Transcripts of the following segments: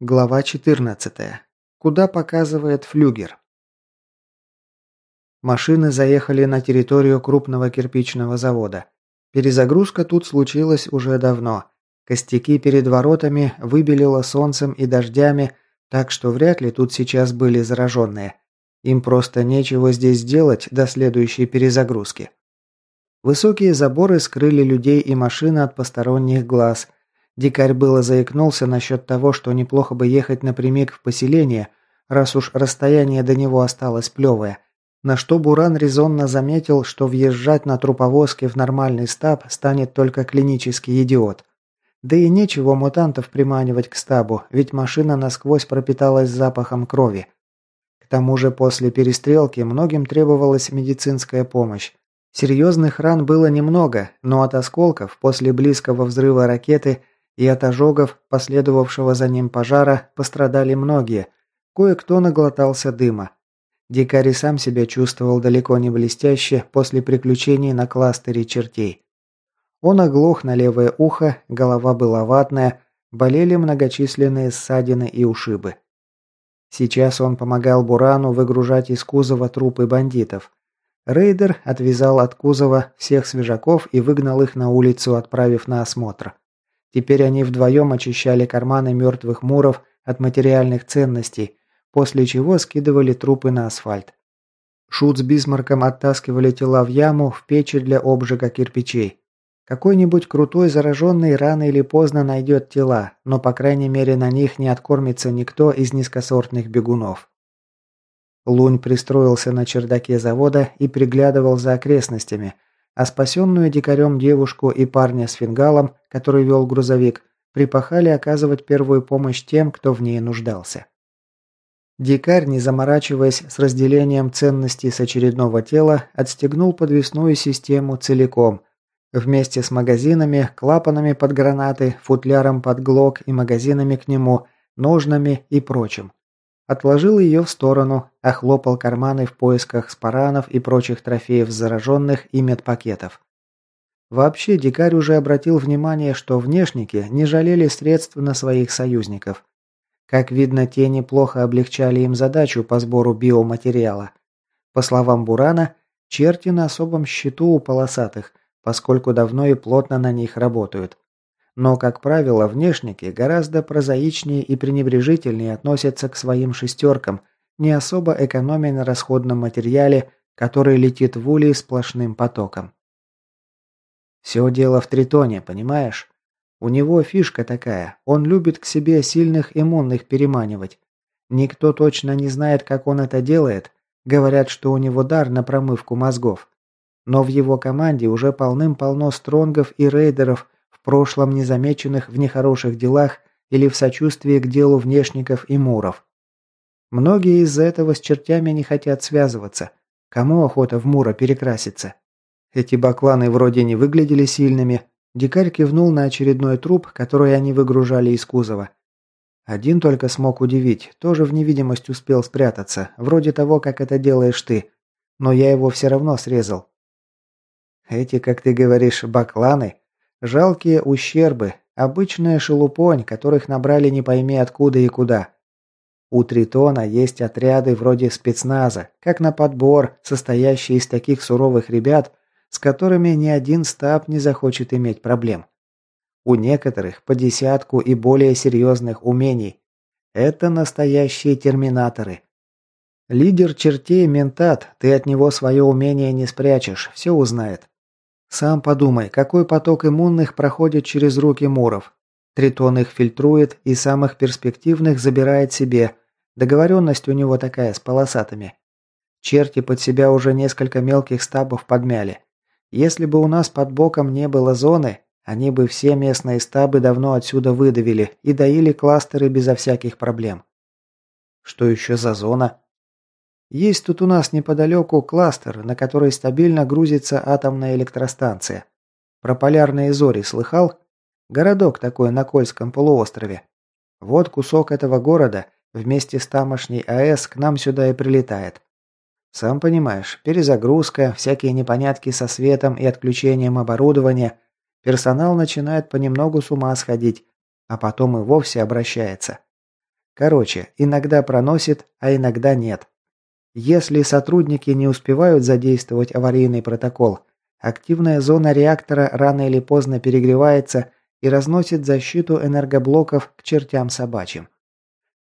Глава 14. Куда показывает флюгер? Машины заехали на территорию крупного кирпичного завода. Перезагрузка тут случилась уже давно. Костяки перед воротами выбелило солнцем и дождями, так что вряд ли тут сейчас были зараженные. Им просто нечего здесь делать до следующей перезагрузки. Высокие заборы скрыли людей и машины от посторонних глаз – Дикарь было заикнулся насчет того, что неплохо бы ехать напрямик в поселение, раз уж расстояние до него осталось плевое. На что Буран резонно заметил, что въезжать на труповозке в нормальный стаб станет только клинический идиот. Да и нечего мутантов приманивать к стабу, ведь машина насквозь пропиталась запахом крови. К тому же после перестрелки многим требовалась медицинская помощь. Серьезных ран было немного, но от осколков после близкого взрыва ракеты – и от ожогов, последовавшего за ним пожара, пострадали многие. Кое-кто наглотался дыма. Дикарь сам себя чувствовал далеко не блестяще после приключений на кластере чертей. Он оглох на левое ухо, голова была ватная, болели многочисленные ссадины и ушибы. Сейчас он помогал Бурану выгружать из кузова трупы бандитов. Рейдер отвязал от кузова всех свежаков и выгнал их на улицу, отправив на осмотр. Теперь они вдвоем очищали карманы мертвых муров от материальных ценностей, после чего скидывали трупы на асфальт. Шут с Бисмарком оттаскивали тела в яму в печи для обжига кирпичей. Какой-нибудь крутой зараженный рано или поздно найдет тела, но по крайней мере на них не откормится никто из низкосортных бегунов. Лунь пристроился на чердаке завода и приглядывал за окрестностями – а спасенную дикарем девушку и парня с фингалом, который вел грузовик, припахали оказывать первую помощь тем, кто в ней нуждался. Дикарь, не заморачиваясь с разделением ценностей с очередного тела, отстегнул подвесную систему целиком, вместе с магазинами, клапанами под гранаты, футляром под глок и магазинами к нему, ножнами и прочим. Отложил ее в сторону, охлопал карманы в поисках спаранов и прочих трофеев зараженных и медпакетов. Вообще, дикарь уже обратил внимание, что внешники не жалели средств на своих союзников. Как видно, те неплохо облегчали им задачу по сбору биоматериала. По словам Бурана, черти на особом счету у полосатых, поскольку давно и плотно на них работают. Но, как правило, внешники гораздо прозаичнее и пренебрежительнее относятся к своим шестеркам, не особо экономя на расходном материале, который летит в улей сплошным потоком. Все дело в тритоне, понимаешь? У него фишка такая, он любит к себе сильных иммунных переманивать. Никто точно не знает, как он это делает, говорят, что у него дар на промывку мозгов. Но в его команде уже полным-полно стронгов и рейдеров, прошлом незамеченных в нехороших делах или в сочувствии к делу внешников и муров. Многие из-за этого с чертями не хотят связываться. Кому охота в мура перекраситься? Эти бакланы вроде не выглядели сильными. Дикарь кивнул на очередной труп, который они выгружали из кузова. Один только смог удивить, тоже в невидимость успел спрятаться, вроде того, как это делаешь ты. Но я его все равно срезал. Эти, как ты говоришь, бакланы, Жалкие ущербы, обычная шелупонь, которых набрали не пойми откуда и куда. У Тритона есть отряды вроде спецназа, как на подбор, состоящие из таких суровых ребят, с которыми ни один стаб не захочет иметь проблем. У некоторых по десятку и более серьезных умений. Это настоящие терминаторы. Лидер чертей ментат, ты от него свое умение не спрячешь, все узнает. Сам подумай, какой поток иммунных проходит через руки муров. Тритон их фильтрует и самых перспективных забирает себе. Договоренность у него такая с полосатыми. Черти под себя уже несколько мелких стабов подмяли. Если бы у нас под боком не было зоны, они бы все местные стабы давно отсюда выдавили и доили кластеры безо всяких проблем. Что еще за зона? Есть тут у нас неподалеку кластер, на который стабильно грузится атомная электростанция. Про полярные зори слыхал? Городок такой на Кольском полуострове. Вот кусок этого города вместе с тамошней АЭС к нам сюда и прилетает. Сам понимаешь, перезагрузка, всякие непонятки со светом и отключением оборудования. Персонал начинает понемногу с ума сходить, а потом и вовсе обращается. Короче, иногда проносит, а иногда нет. Если сотрудники не успевают задействовать аварийный протокол, активная зона реактора рано или поздно перегревается и разносит защиту энергоблоков к чертям собачьим.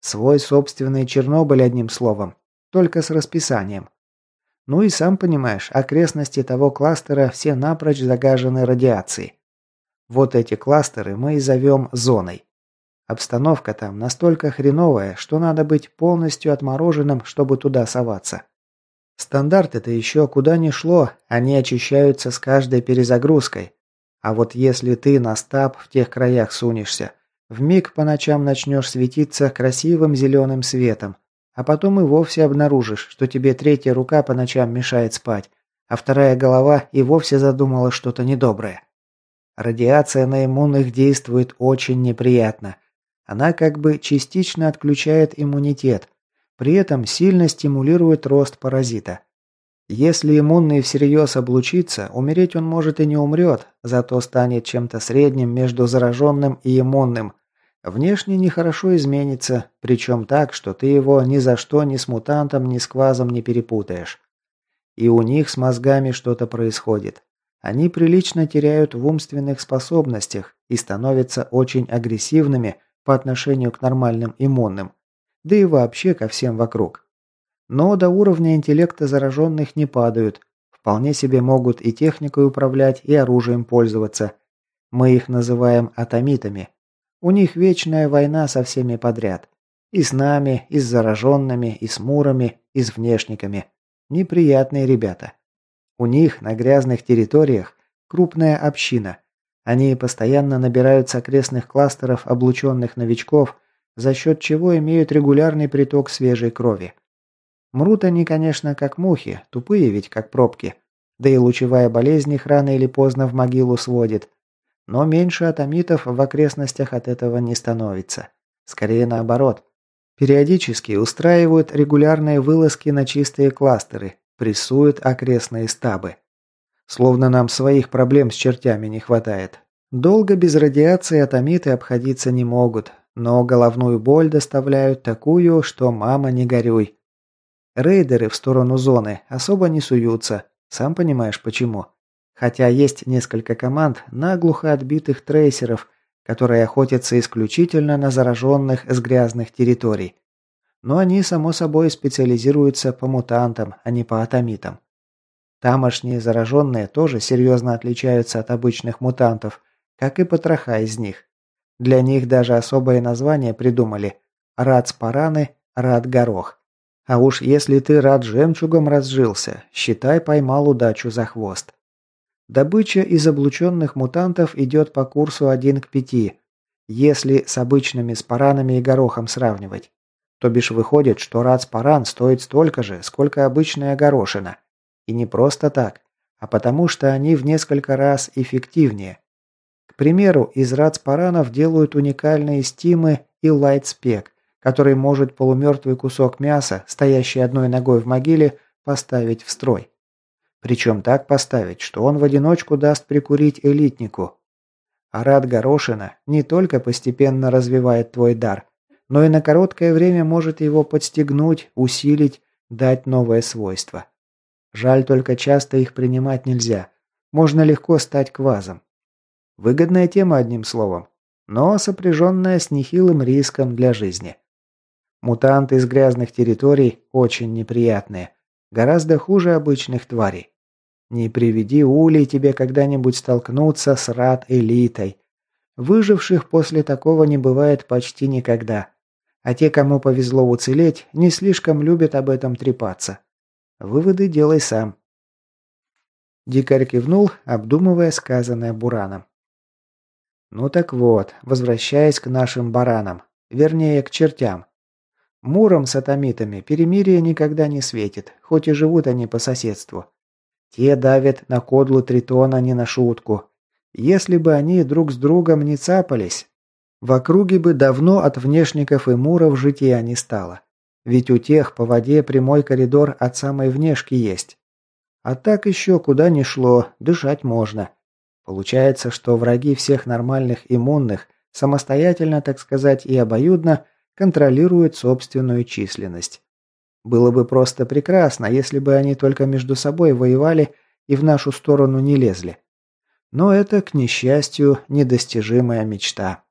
Свой собственный Чернобыль, одним словом, только с расписанием. Ну и сам понимаешь, окрестности того кластера все напрочь загажены радиацией. Вот эти кластеры мы и зовем зоной. Обстановка там настолько хреновая, что надо быть полностью отмороженным, чтобы туда соваться. Стандарт это еще куда ни шло, они очищаются с каждой перезагрузкой. А вот если ты на стаб в тех краях сунешься, в миг по ночам начнешь светиться красивым зеленым светом, а потом и вовсе обнаружишь, что тебе третья рука по ночам мешает спать, а вторая голова и вовсе задумала что-то недоброе. Радиация на иммунных действует очень неприятно, она как бы частично отключает иммунитет, при этом сильно стимулирует рост паразита. Если иммунный всерьез облучится, умереть он может и не умрет, зато станет чем-то средним между зараженным и иммунным. Внешне нехорошо изменится, причем так, что ты его ни за что ни с мутантом, ни с квазом не перепутаешь. И у них с мозгами что-то происходит. Они прилично теряют в умственных способностях и становятся очень агрессивными, по отношению к нормальным иммунным, да и вообще ко всем вокруг. Но до уровня интеллекта зараженных не падают, вполне себе могут и техникой управлять, и оружием пользоваться. Мы их называем атомитами. У них вечная война со всеми подряд. И с нами, и с зараженными, и с мурами, и с внешниками. Неприятные ребята. У них на грязных территориях крупная община, они постоянно набирают с окрестных кластеров облученных новичков, за счет чего имеют регулярный приток свежей крови. Мрут они, конечно, как мухи, тупые ведь как пробки. Да и лучевая болезнь их рано или поздно в могилу сводит. Но меньше атомитов в окрестностях от этого не становится. Скорее наоборот. Периодически устраивают регулярные вылазки на чистые кластеры, прессуют окрестные стабы. Словно нам своих проблем с чертями не хватает. Долго без радиации атомиты обходиться не могут, но головную боль доставляют такую, что мама не горюй. Рейдеры в сторону зоны особо не суются, сам понимаешь почему. Хотя есть несколько команд наглухо отбитых трейсеров, которые охотятся исключительно на зараженных с грязных территорий. Но они, само собой, специализируются по мутантам, а не по атомитам. Тамошние зараженные тоже серьезно отличаются от обычных мутантов, как и потроха из них. Для них даже особое название придумали – рад-спараны, рад-горох. А уж если ты рад жемчугом разжился, считай поймал удачу за хвост. Добыча из облученных мутантов идет по курсу 1 к 5, если с обычными спаранами и горохом сравнивать. То бишь выходит, что рад-спаран стоит столько же, сколько обычная горошина. И не просто так, а потому что они в несколько раз эффективнее. К примеру, из рацпаранов делают уникальные стимы и лайтспек, который может полумертвый кусок мяса, стоящий одной ногой в могиле, поставить в строй. Причем так поставить, что он в одиночку даст прикурить элитнику. Арат Горошина не только постепенно развивает твой дар, но и на короткое время может его подстегнуть, усилить, дать новое свойство. Жаль только часто их принимать нельзя. Можно легко стать квазом. Выгодная тема, одним словом, но сопряженная с нехилым риском для жизни. Мутанты из грязных территорий очень неприятные. Гораздо хуже обычных тварей. Не приведи улей тебе когда-нибудь столкнуться с рад-элитой. Выживших после такого не бывает почти никогда. А те, кому повезло уцелеть, не слишком любят об этом трепаться. Выводы делай сам. Дикарь кивнул, обдумывая сказанное Бураном. Ну так вот, возвращаясь к нашим баранам, вернее, к чертям. Муром с атомитами перемирие никогда не светит, хоть и живут они по соседству. Те давят на кодлу Тритона не на шутку. Если бы они друг с другом не цапались, в округе бы давно от внешников и муров жития не стало. Ведь у тех по воде прямой коридор от самой внешки есть. А так еще куда ни шло, дышать можно. Получается, что враги всех нормальных иммунных, самостоятельно, так сказать, и обоюдно, контролируют собственную численность. Было бы просто прекрасно, если бы они только между собой воевали и в нашу сторону не лезли. Но это, к несчастью, недостижимая мечта.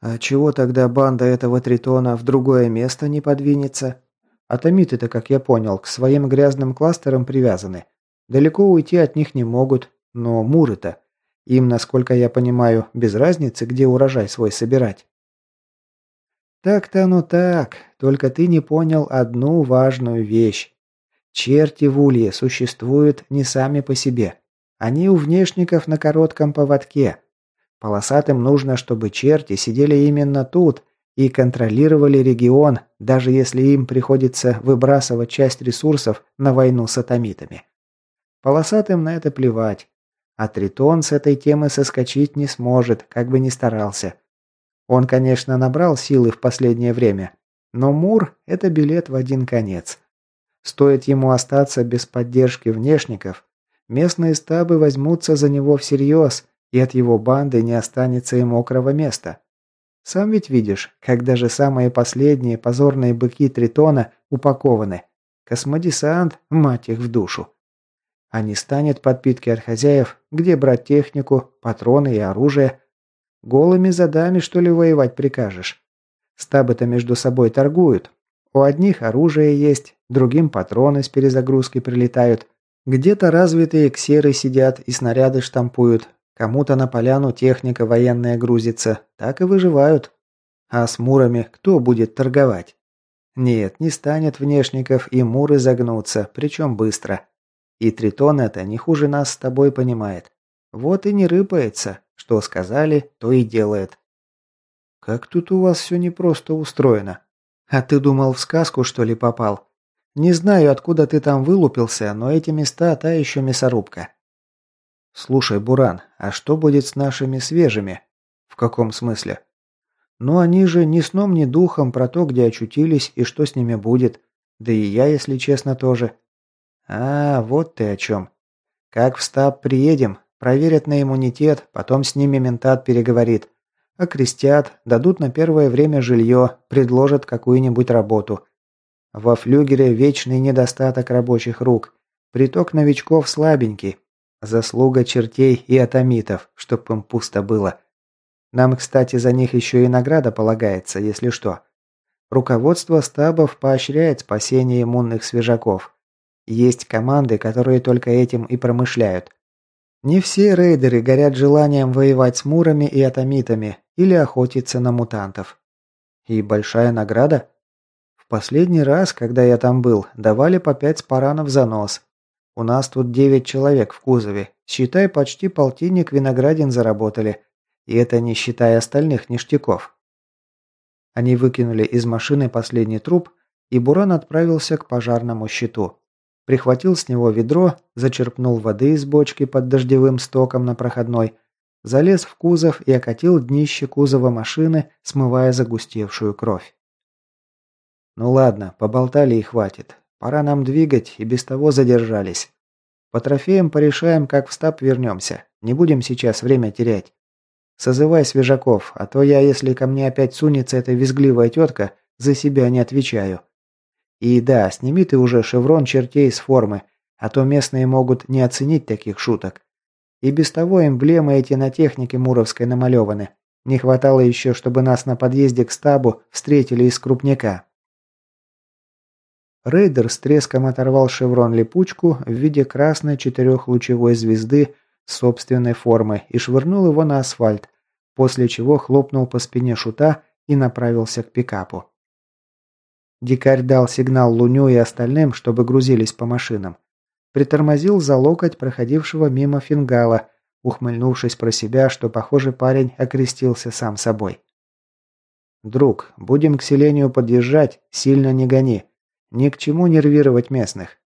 А чего тогда банда этого тритона в другое место не подвинется? Атомиты-то, как я понял, к своим грязным кластерам привязаны. Далеко уйти от них не могут, но муры-то... Им, насколько я понимаю, без разницы, где урожай свой собирать. Так-то оно так, только ты не понял одну важную вещь. Черти в улье существуют не сами по себе. Они у внешников на коротком поводке. Полосатым нужно, чтобы черти сидели именно тут и контролировали регион, даже если им приходится выбрасывать часть ресурсов на войну с атомитами. Полосатым на это плевать. А Тритон с этой темы соскочить не сможет, как бы ни старался. Он, конечно, набрал силы в последнее время, но Мур – это билет в один конец. Стоит ему остаться без поддержки внешников, местные стабы возьмутся за него всерьез, и от его банды не останется и мокрого места. Сам ведь видишь, как даже самые последние позорные быки Тритона упакованы. Космодесант, мать их в душу. А не станет подпитки от хозяев, где брать технику, патроны и оружие. Голыми задами, что ли, воевать прикажешь? Стабы-то между собой торгуют. У одних оружие есть, другим патроны с перезагрузкой прилетают. Где-то развитые ксеры сидят и снаряды штампуют. Кому-то на поляну техника военная грузится. Так и выживают. А с мурами кто будет торговать? Нет, не станет внешников, и муры загнутся, причем быстро. И Тритон это не хуже нас с тобой понимает. Вот и не рыпается. Что сказали, то и делает. Как тут у вас все непросто устроено. А ты думал, в сказку, что ли, попал? Не знаю, откуда ты там вылупился, но эти места та еще мясорубка. Слушай, Буран, а что будет с нашими свежими? В каком смысле? Ну, они же ни сном, ни духом про то, где очутились и что с ними будет. Да и я, если честно, тоже. А, вот ты о чем. Как в стаб приедем, проверят на иммунитет, потом с ними ментат переговорит. Окрестят, дадут на первое время жилье, предложат какую-нибудь работу. Во флюгере вечный недостаток рабочих рук. Приток новичков слабенький. Заслуга чертей и атомитов, чтоб им пусто было. Нам, кстати, за них еще и награда полагается, если что. Руководство стабов поощряет спасение иммунных свежаков. Есть команды, которые только этим и промышляют. Не все рейдеры горят желанием воевать с мурами и атомитами или охотиться на мутантов. И большая награда? В последний раз, когда я там был, давали по пять спаранов за нос. У нас тут девять человек в кузове. Считай, почти полтинник виноградин заработали. И это не считая остальных ништяков. Они выкинули из машины последний труп, и Буран отправился к пожарному щиту прихватил с него ведро, зачерпнул воды из бочки под дождевым стоком на проходной, залез в кузов и окатил днище кузова машины, смывая загустевшую кровь. «Ну ладно, поболтали и хватит. Пора нам двигать, и без того задержались. По трофеям порешаем, как в стаб вернемся. Не будем сейчас время терять. Созывай свежаков, а то я, если ко мне опять сунется эта визгливая тетка, за себя не отвечаю. И да, сними ты уже шеврон чертей с формы, а то местные могут не оценить таких шуток. И без того эмблемы эти на технике Муровской намалеваны. Не хватало еще, чтобы нас на подъезде к стабу встретили из крупняка. Рейдер с треском оторвал шеврон-липучку в виде красной четырехлучевой звезды собственной формы и швырнул его на асфальт, после чего хлопнул по спине шута и направился к пикапу. Дикарь дал сигнал Луню и остальным, чтобы грузились по машинам. Притормозил за локоть проходившего мимо фингала, ухмыльнувшись про себя, что, похоже, парень окрестился сам собой. «Друг, будем к селению подъезжать, сильно не гони. Ни к чему нервировать местных».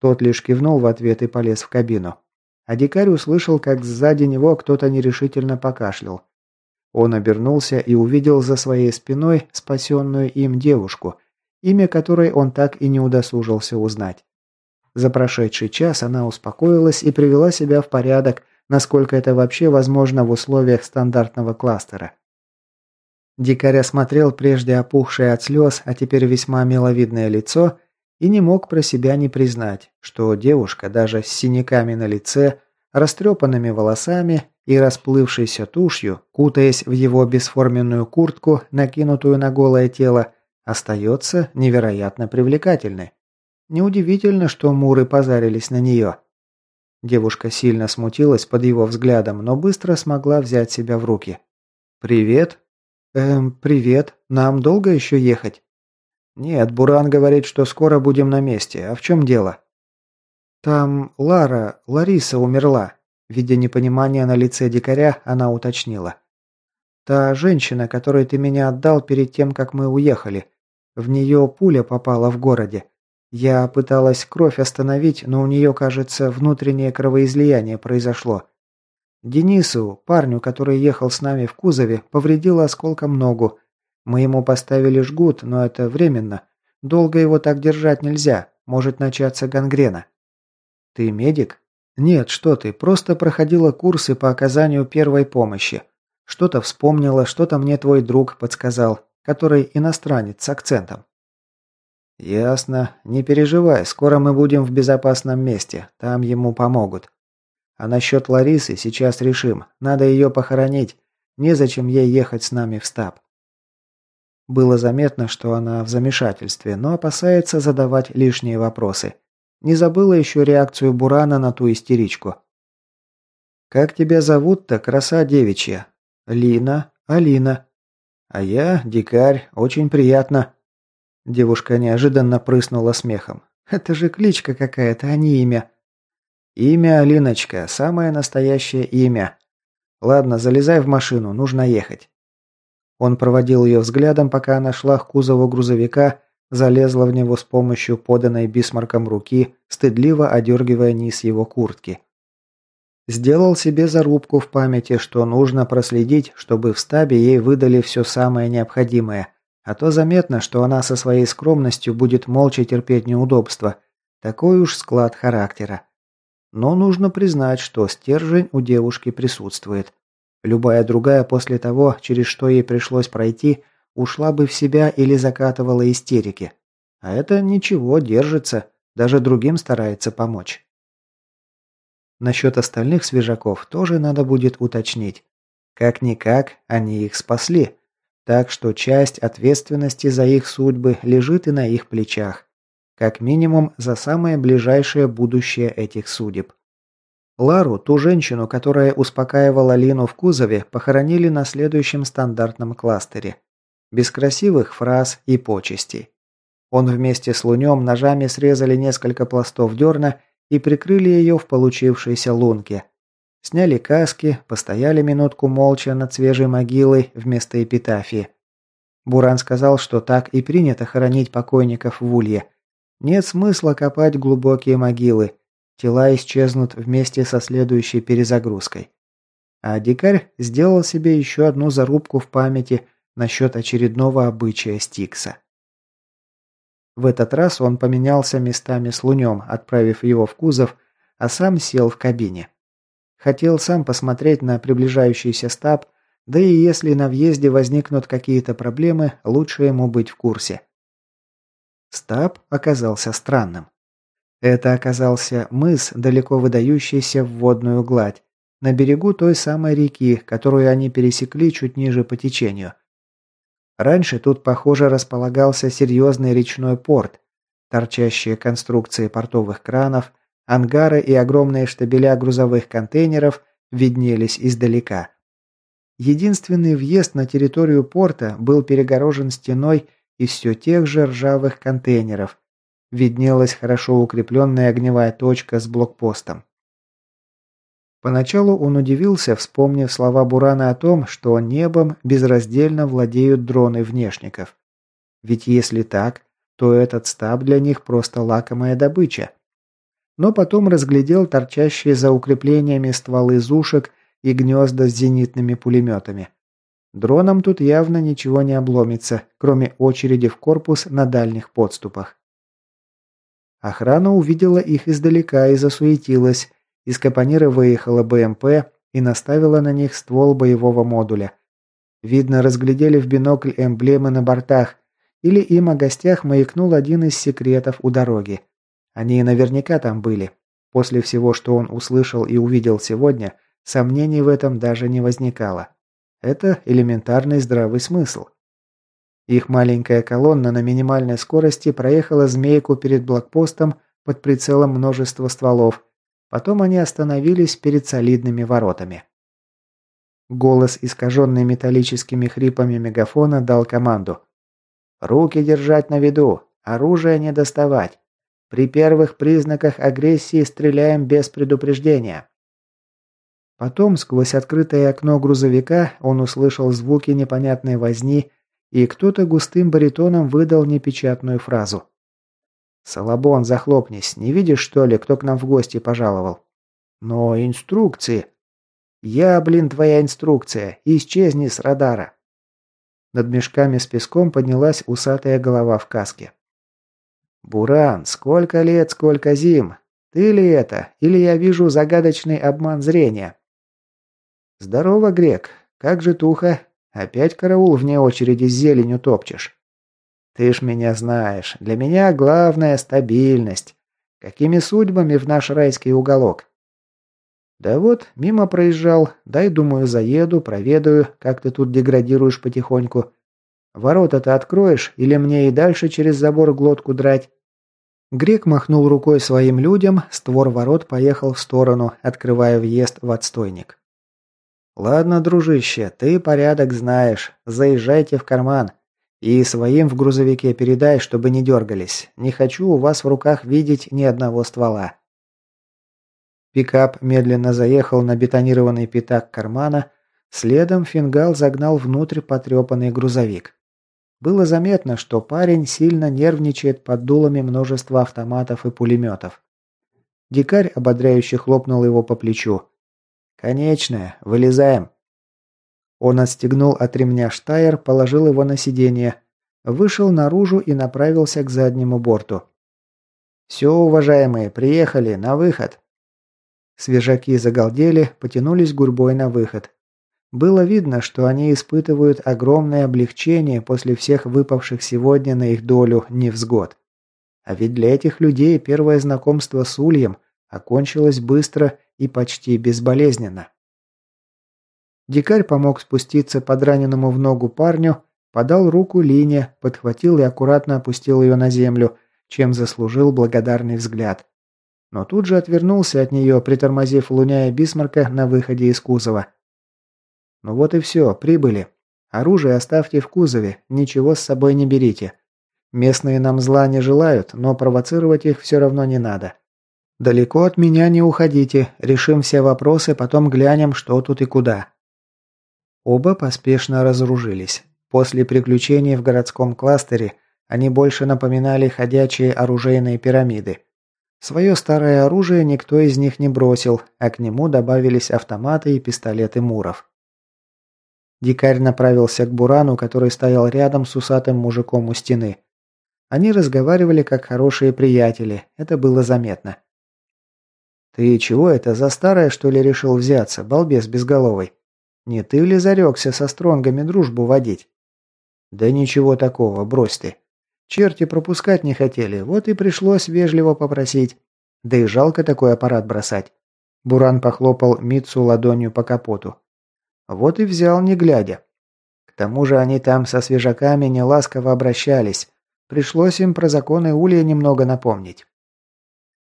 Тот лишь кивнул в ответ и полез в кабину. А дикарь услышал, как сзади него кто-то нерешительно покашлял. Он обернулся и увидел за своей спиной спасенную им девушку, имя которой он так и не удосужился узнать. За прошедший час она успокоилась и привела себя в порядок, насколько это вообще возможно в условиях стандартного кластера. Дикарь осмотрел прежде опухшее от слез, а теперь весьма миловидное лицо и не мог про себя не признать, что девушка даже с синяками на лице, растрепанными волосами и расплывшейся тушью, кутаясь в его бесформенную куртку, накинутую на голое тело, остается невероятно привлекательной. Неудивительно, что муры позарились на нее. Девушка сильно смутилась под его взглядом, но быстро смогла взять себя в руки. «Привет». «Эм, привет. Нам долго еще ехать?» «Нет, Буран говорит, что скоро будем на месте. А в чем дело?» «Там Лара, Лариса умерла». Видя непонимание на лице дикаря, она уточнила. «Та женщина, которой ты меня отдал перед тем, как мы уехали. В нее пуля попала в городе. Я пыталась кровь остановить, но у нее, кажется, внутреннее кровоизлияние произошло. Денису, парню, который ехал с нами в кузове, повредило осколком ногу. Мы ему поставили жгут, но это временно. Долго его так держать нельзя, может начаться гангрена. Ты медик? Нет, что ты, просто проходила курсы по оказанию первой помощи. Что-то вспомнила, что-то мне твой друг подсказал, который иностранец с акцентом. «Ясно. Не переживай, скоро мы будем в безопасном месте. Там ему помогут. А насчет Ларисы сейчас решим. Надо ее похоронить. Незачем ей ехать с нами в стаб». Было заметно, что она в замешательстве, но опасается задавать лишние вопросы. Не забыла еще реакцию Бурана на ту истеричку. «Как тебя зовут-то, краса девичья?» «Лина. Алина». «А я, дикарь. Очень приятно». Девушка неожиданно прыснула смехом. «Это же кличка какая-то, а не имя». «Имя Алиночка, самое настоящее имя. Ладно, залезай в машину, нужно ехать». Он проводил ее взглядом, пока она шла к кузову грузовика, залезла в него с помощью поданной бисмарком руки, стыдливо одергивая низ его куртки. Сделал себе зарубку в памяти, что нужно проследить, чтобы в стабе ей выдали все самое необходимое – а то заметно, что она со своей скромностью будет молча терпеть неудобства. Такой уж склад характера. Но нужно признать, что стержень у девушки присутствует. Любая другая после того, через что ей пришлось пройти, ушла бы в себя или закатывала истерики. А это ничего, держится, даже другим старается помочь. Насчет остальных свежаков тоже надо будет уточнить. Как-никак, они их спасли. Так что часть ответственности за их судьбы лежит и на их плечах. Как минимум, за самое ближайшее будущее этих судеб. Лару, ту женщину, которая успокаивала Лину в кузове, похоронили на следующем стандартном кластере. Без красивых фраз и почестей. Он вместе с Лунем ножами срезали несколько пластов дерна и прикрыли ее в получившейся лунке, Сняли каски, постояли минутку молча над свежей могилой вместо эпитафии. Буран сказал, что так и принято хоронить покойников в улье. Нет смысла копать глубокие могилы. Тела исчезнут вместе со следующей перезагрузкой. А дикарь сделал себе еще одну зарубку в памяти насчет очередного обычая Стикса. В этот раз он поменялся местами с Лунем, отправив его в кузов, а сам сел в кабине. Хотел сам посмотреть на приближающийся стаб, да и если на въезде возникнут какие-то проблемы, лучше ему быть в курсе. Стаб оказался странным. Это оказался мыс, далеко выдающийся в водную гладь, на берегу той самой реки, которую они пересекли чуть ниже по течению. Раньше тут, похоже, располагался серьезный речной порт, торчащие конструкции портовых кранов, Ангары и огромные штабеля грузовых контейнеров виднелись издалека. Единственный въезд на территорию порта был перегорожен стеной из все тех же ржавых контейнеров. Виднелась хорошо укрепленная огневая точка с блокпостом. Поначалу он удивился, вспомнив слова Бурана о том, что небом безраздельно владеют дроны внешников. Ведь если так, то этот стаб для них просто лакомая добыча но потом разглядел торчащие за укреплениями стволы зушек и гнезда с зенитными пулеметами. Дроном тут явно ничего не обломится, кроме очереди в корпус на дальних подступах. Охрана увидела их издалека и засуетилась. Из капонира выехала БМП и наставила на них ствол боевого модуля. Видно, разглядели в бинокль эмблемы на бортах, или им о гостях маякнул один из секретов у дороги. Они наверняка там были. После всего, что он услышал и увидел сегодня, сомнений в этом даже не возникало. Это элементарный здравый смысл. Их маленькая колонна на минимальной скорости проехала змейку перед блокпостом под прицелом множества стволов. Потом они остановились перед солидными воротами. Голос, искаженный металлическими хрипами мегафона, дал команду. «Руки держать на виду, оружие не доставать. При первых признаках агрессии стреляем без предупреждения». Потом, сквозь открытое окно грузовика, он услышал звуки непонятной возни, и кто-то густым баритоном выдал непечатную фразу. «Салабон, захлопнись, не видишь, что ли, кто к нам в гости пожаловал?» «Но инструкции...» «Я, блин, твоя инструкция. Исчезни с радара». Над мешками с песком поднялась усатая голова в каске. «Буран, сколько лет, сколько зим. Ты ли это? Или я вижу загадочный обман зрения?» «Здорово, Грек. Как же туха? Опять караул вне очереди с зеленью топчешь?» «Ты ж меня знаешь. Для меня главная стабильность. Какими судьбами в наш райский уголок?» «Да вот, мимо проезжал. Дай, думаю, заеду, проведаю, как ты тут деградируешь потихоньку. Ворота-то откроешь, или мне и дальше через забор глотку драть?» Грек махнул рукой своим людям, створ ворот поехал в сторону, открывая въезд в отстойник. «Ладно, дружище, ты порядок знаешь. Заезжайте в карман. И своим в грузовике передай, чтобы не дергались. Не хочу у вас в руках видеть ни одного ствола. Пикап медленно заехал на бетонированный пятак кармана, следом фингал загнал внутрь потрепанный грузовик. Было заметно, что парень сильно нервничает под дулами множества автоматов и пулеметов. Дикарь ободряюще хлопнул его по плечу. «Конечная, вылезаем». Он отстегнул от ремня штайр, положил его на сиденье, вышел наружу и направился к заднему борту. «Все, уважаемые, приехали, на выход!» Свежаки загалдели, потянулись гурьбой на выход. Было видно, что они испытывают огромное облегчение после всех выпавших сегодня на их долю невзгод. А ведь для этих людей первое знакомство с ульем окончилось быстро и почти безболезненно. Дикарь помог спуститься под раненому в ногу парню, подал руку Лине, подхватил и аккуратно опустил ее на землю, чем заслужил благодарный взгляд но тут же отвернулся от нее, притормозив Луня и Бисмарка на выходе из кузова. «Ну вот и все, прибыли. Оружие оставьте в кузове, ничего с собой не берите. Местные нам зла не желают, но провоцировать их все равно не надо. Далеко от меня не уходите, решим все вопросы, потом глянем, что тут и куда». Оба поспешно разоружились. После приключений в городском кластере они больше напоминали ходячие оружейные пирамиды. Свое старое оружие никто из них не бросил, а к нему добавились автоматы и пистолеты Муров. Дикарь направился к Бурану, который стоял рядом с усатым мужиком у стены. Они разговаривали как хорошие приятели, это было заметно. «Ты чего это, за старое, что ли, решил взяться, балбес безголовый? Не ты ли зарекся со стронгами дружбу водить?» «Да ничего такого, брось ты. Черти пропускать не хотели, вот и пришлось вежливо попросить. Да и жалко такой аппарат бросать. Буран похлопал Митсу ладонью по капоту. Вот и взял, не глядя. К тому же они там со свежаками неласково обращались. Пришлось им про законы Улья немного напомнить.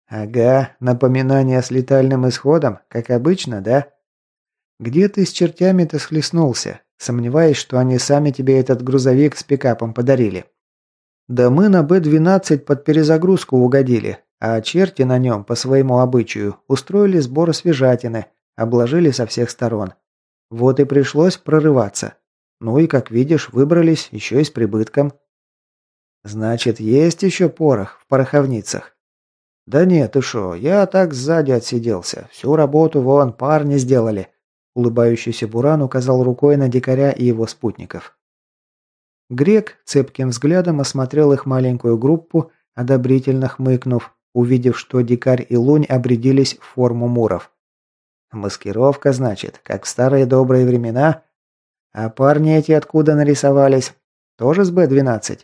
«Ага, напоминание с летальным исходом, как обычно, да?» «Где ты с чертями-то схлестнулся? Сомневаюсь, что они сами тебе этот грузовик с пикапом подарили». Да мы на Б-12 под перезагрузку угодили, а черти на нем, по своему обычаю, устроили сбор свежатины, обложили со всех сторон. Вот и пришлось прорываться. Ну и, как видишь, выбрались еще и с прибытком. Значит, есть еще порох в пороховницах? Да нет, ты шо, я так сзади отсиделся. Всю работу вон парни сделали. Улыбающийся Буран указал рукой на дикаря и его спутников. Грек цепким взглядом осмотрел их маленькую группу, одобрительно хмыкнув, увидев, что дикарь и лунь обрядились в форму муров. «Маскировка, значит, как в старые добрые времена?» А парни эти откуда нарисовались? Тоже с Б-12?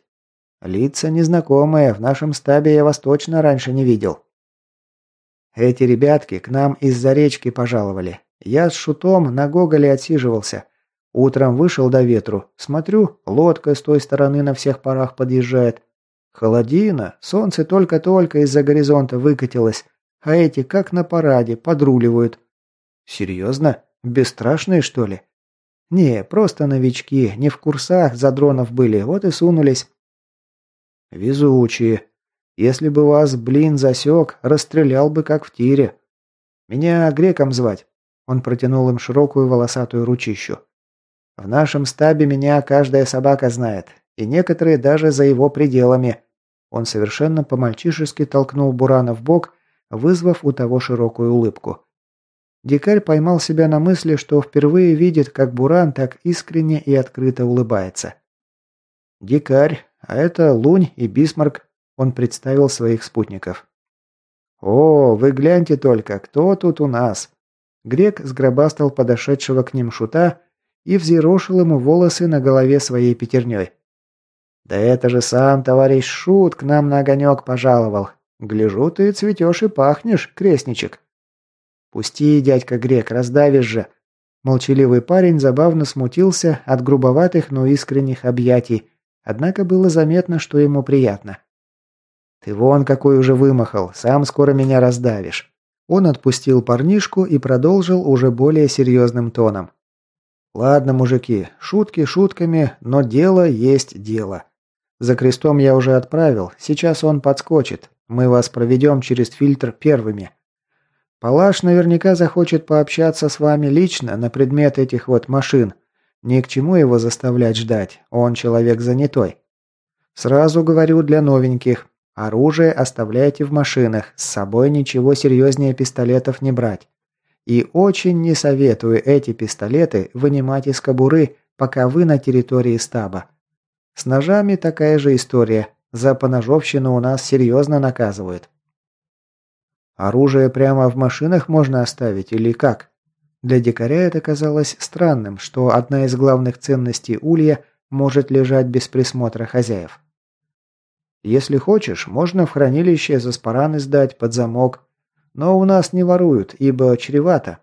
Лица незнакомые, в нашем стабе я вас точно раньше не видел. Эти ребятки к нам из-за речки пожаловали. Я с шутом на Гоголе отсиживался. Утром вышел до ветру. Смотрю, лодка с той стороны на всех парах подъезжает. Холодина, солнце только-только из-за горизонта выкатилось, а эти, как на параде, подруливают. Серьезно? Бесстрашные, что ли? Не, просто новички, не в курсах за дронов были, вот и сунулись. Везучие. Если бы вас, блин, засек, расстрелял бы как в тире. Меня греком звать. Он протянул им широкую волосатую ручищу. В нашем стабе меня каждая собака знает, и некоторые даже за его пределами. Он совершенно по-мальчишески толкнул Бурана в бок, вызвав у того широкую улыбку. Дикарь поймал себя на мысли, что впервые видит, как Буран так искренне и открыто улыбается. «Дикарь, а это Лунь и Бисмарк», – он представил своих спутников. «О, вы гляньте только, кто тут у нас?» Грек сграбастал подошедшего к ним шута и взъерошил ему волосы на голове своей пятерней. «Да это же сам товарищ Шут к нам на огонек пожаловал. Гляжу, ты цветешь и пахнешь, крестничек». «Пусти, дядька Грек, раздавишь же». Молчаливый парень забавно смутился от грубоватых, но искренних объятий, однако было заметно, что ему приятно. «Ты вон какой уже вымахал, сам скоро меня раздавишь». Он отпустил парнишку и продолжил уже более серьезным тоном. «Ладно, мужики, шутки шутками, но дело есть дело. За крестом я уже отправил, сейчас он подскочит. Мы вас проведем через фильтр первыми. Палаш наверняка захочет пообщаться с вами лично на предмет этих вот машин. Ни к чему его заставлять ждать, он человек занятой. Сразу говорю для новеньких, оружие оставляйте в машинах, с собой ничего серьезнее пистолетов не брать. И очень не советую эти пистолеты вынимать из кобуры, пока вы на территории стаба. С ножами такая же история. За поножовщину у нас серьезно наказывают. Оружие прямо в машинах можно оставить или как? Для дикаря это казалось странным, что одна из главных ценностей улья может лежать без присмотра хозяев. Если хочешь, можно в хранилище за спараны сдать под замок. Но у нас не воруют, ибо чревато.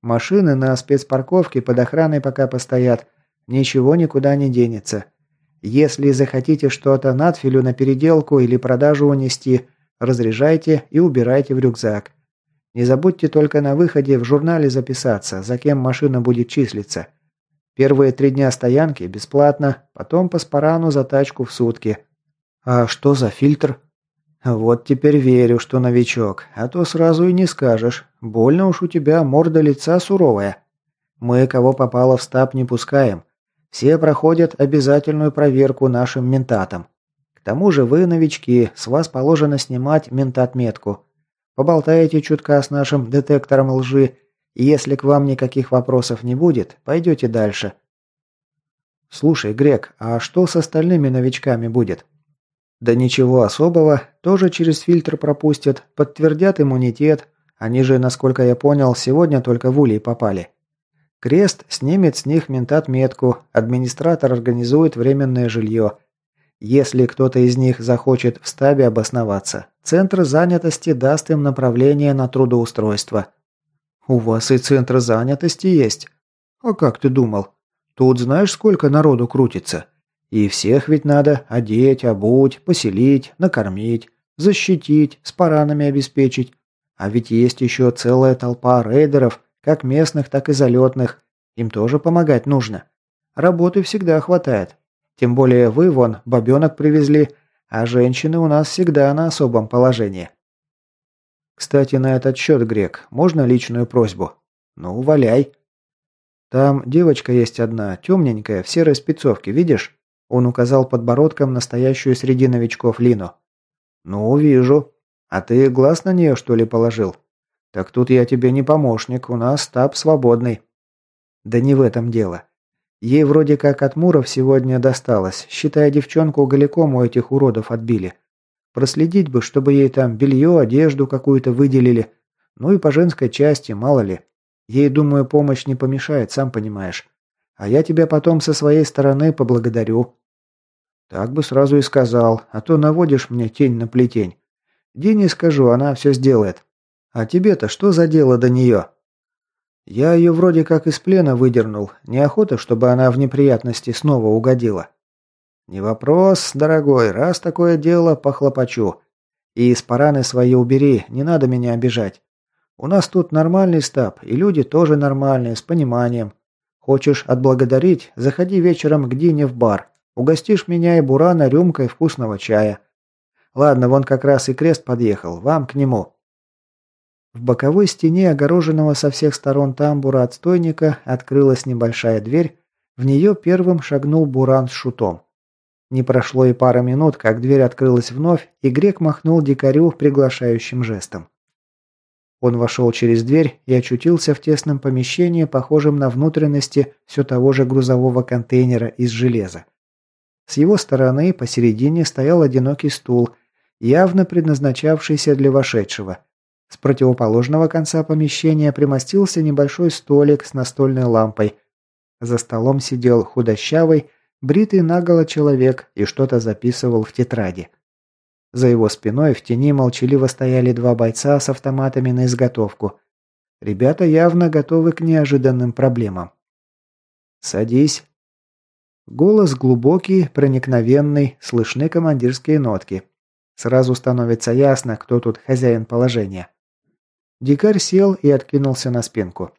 Машины на спецпарковке под охраной пока постоят. Ничего никуда не денется. Если захотите что-то надфилю на переделку или продажу унести, разряжайте и убирайте в рюкзак. Не забудьте только на выходе в журнале записаться, за кем машина будет числиться. Первые три дня стоянки бесплатно, потом по спарану за тачку в сутки. А что за фильтр? Вот теперь верю, что новичок, а то сразу и не скажешь. Больно уж у тебя морда лица суровая. Мы кого попало в стаб не пускаем. Все проходят обязательную проверку нашим ментатам. К тому же вы новички, с вас положено снимать ментат-метку. Поболтаете чутка с нашим детектором лжи, и если к вам никаких вопросов не будет, пойдете дальше. Слушай, Грек, а что с остальными новичками будет? Да ничего особого, тоже через фильтр пропустят, подтвердят иммунитет. Они же, насколько я понял, сегодня только в улей попали. Крест снимет с них ментат-метку, администратор организует временное жилье. Если кто-то из них захочет в стабе обосноваться, центр занятости даст им направление на трудоустройство. У вас и центр занятости есть. А как ты думал? Тут знаешь, сколько народу крутится? И всех ведь надо одеть, обуть, поселить, накормить, защитить, с паранами обеспечить. А ведь есть еще целая толпа рейдеров, как местных, так и залетных. Им тоже помогать нужно. Работы всегда хватает. Тем более вы, вон, бабенок привезли, а женщины у нас всегда на особом положении. Кстати, на этот счет, Грек, можно личную просьбу? Ну, валяй. Там девочка есть одна, темненькая, в серой спецовке, видишь? Он указал подбородком настоящую среди новичков Лину. Ну, вижу. А ты глаз на нее, что ли, положил? «Так тут я тебе не помощник, у нас стаб свободный». «Да не в этом дело. Ей вроде как от Муров сегодня досталось, считая девчонку голиком у этих уродов отбили. Проследить бы, чтобы ей там белье, одежду какую-то выделили. Ну и по женской части, мало ли. Ей, думаю, помощь не помешает, сам понимаешь. а я тебя потом со своей стороны поблагодарю». «Так бы сразу и сказал, а то наводишь мне тень на плетень. Дине скажу, она все сделает. А тебе-то что за дело до нее?» «Я ее вроде как из плена выдернул. Неохота, чтобы она в неприятности снова угодила». «Не вопрос, дорогой, раз такое дело, похлопочу. И из параны свои убери, не надо меня обижать. У нас тут нормальный стаб, и люди тоже нормальные, с пониманием. Хочешь отблагодарить, заходи вечером к Дине в бар. Угостишь меня и Бурана рюмкой вкусного чая. Ладно, вон как раз и крест подъехал, вам к нему». В боковой стене, огороженного со всех сторон тамбура отстойника, открылась небольшая дверь, в нее первым шагнул Буран с шутом. Не прошло и пара минут, как дверь открылась вновь, и грек махнул дикарю приглашающим жестом. Он вошел через дверь и очутился в тесном помещении, похожем на внутренности все того же грузового контейнера из железа. С его стороны посередине стоял одинокий стул, явно предназначавшийся для вошедшего. С противоположного конца помещения примостился небольшой столик с настольной лампой. За столом сидел худощавый, бритый наголо человек и что-то записывал в тетради. За его спиной в тени молчаливо стояли два бойца с автоматами на изготовку. Ребята явно готовы к неожиданным проблемам. «Садись». Голос глубокий, проникновенный, слышны командирские нотки. Сразу становится ясно, кто тут хозяин положения. Дикарь сел и откинулся на спинку.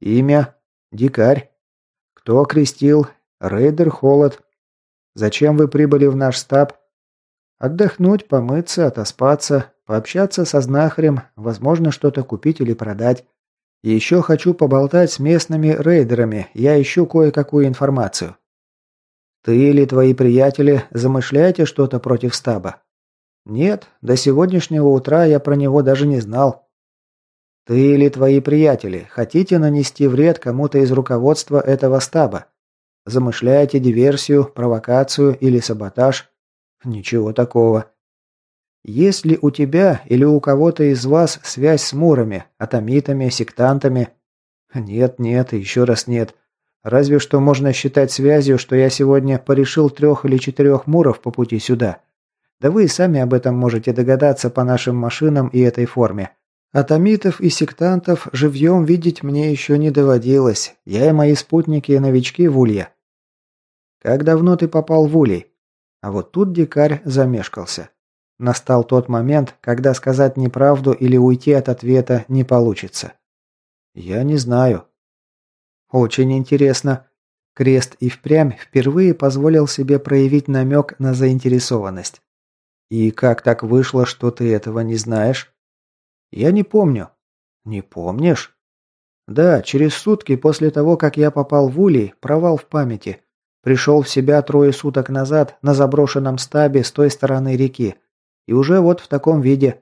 «Имя? Дикарь. Кто крестил? Рейдер Холод. Зачем вы прибыли в наш стаб? Отдохнуть, помыться, отоспаться, пообщаться со знахарем, возможно, что-то купить или продать. Еще хочу поболтать с местными рейдерами, я ищу кое-какую информацию. Ты или твои приятели замышляете что-то против стаба? Нет, до сегодняшнего утра я про него даже не знал. Ты или твои приятели хотите нанести вред кому-то из руководства этого стаба? Замышляете диверсию, провокацию или саботаж? Ничего такого. Есть ли у тебя или у кого-то из вас связь с мурами, атомитами, сектантами? Нет, нет, еще раз нет. Разве что можно считать связью, что я сегодня порешил трех или четырех муров по пути сюда. Да вы и сами об этом можете догадаться по нашим машинам и этой форме. Атомитов и сектантов живьем видеть мне еще не доводилось. Я и мои спутники и новички в Улье. Как давно ты попал в Улей? А вот тут дикарь замешкался. Настал тот момент, когда сказать неправду или уйти от ответа не получится. Я не знаю. Очень интересно. Крест и впрямь впервые позволил себе проявить намек на заинтересованность. И как так вышло, что ты этого не знаешь? Я не помню. Не помнишь? Да, через сутки после того, как я попал в Улей, провал в памяти. Пришел в себя трое суток назад на заброшенном стабе с той стороны реки. И уже вот в таком виде.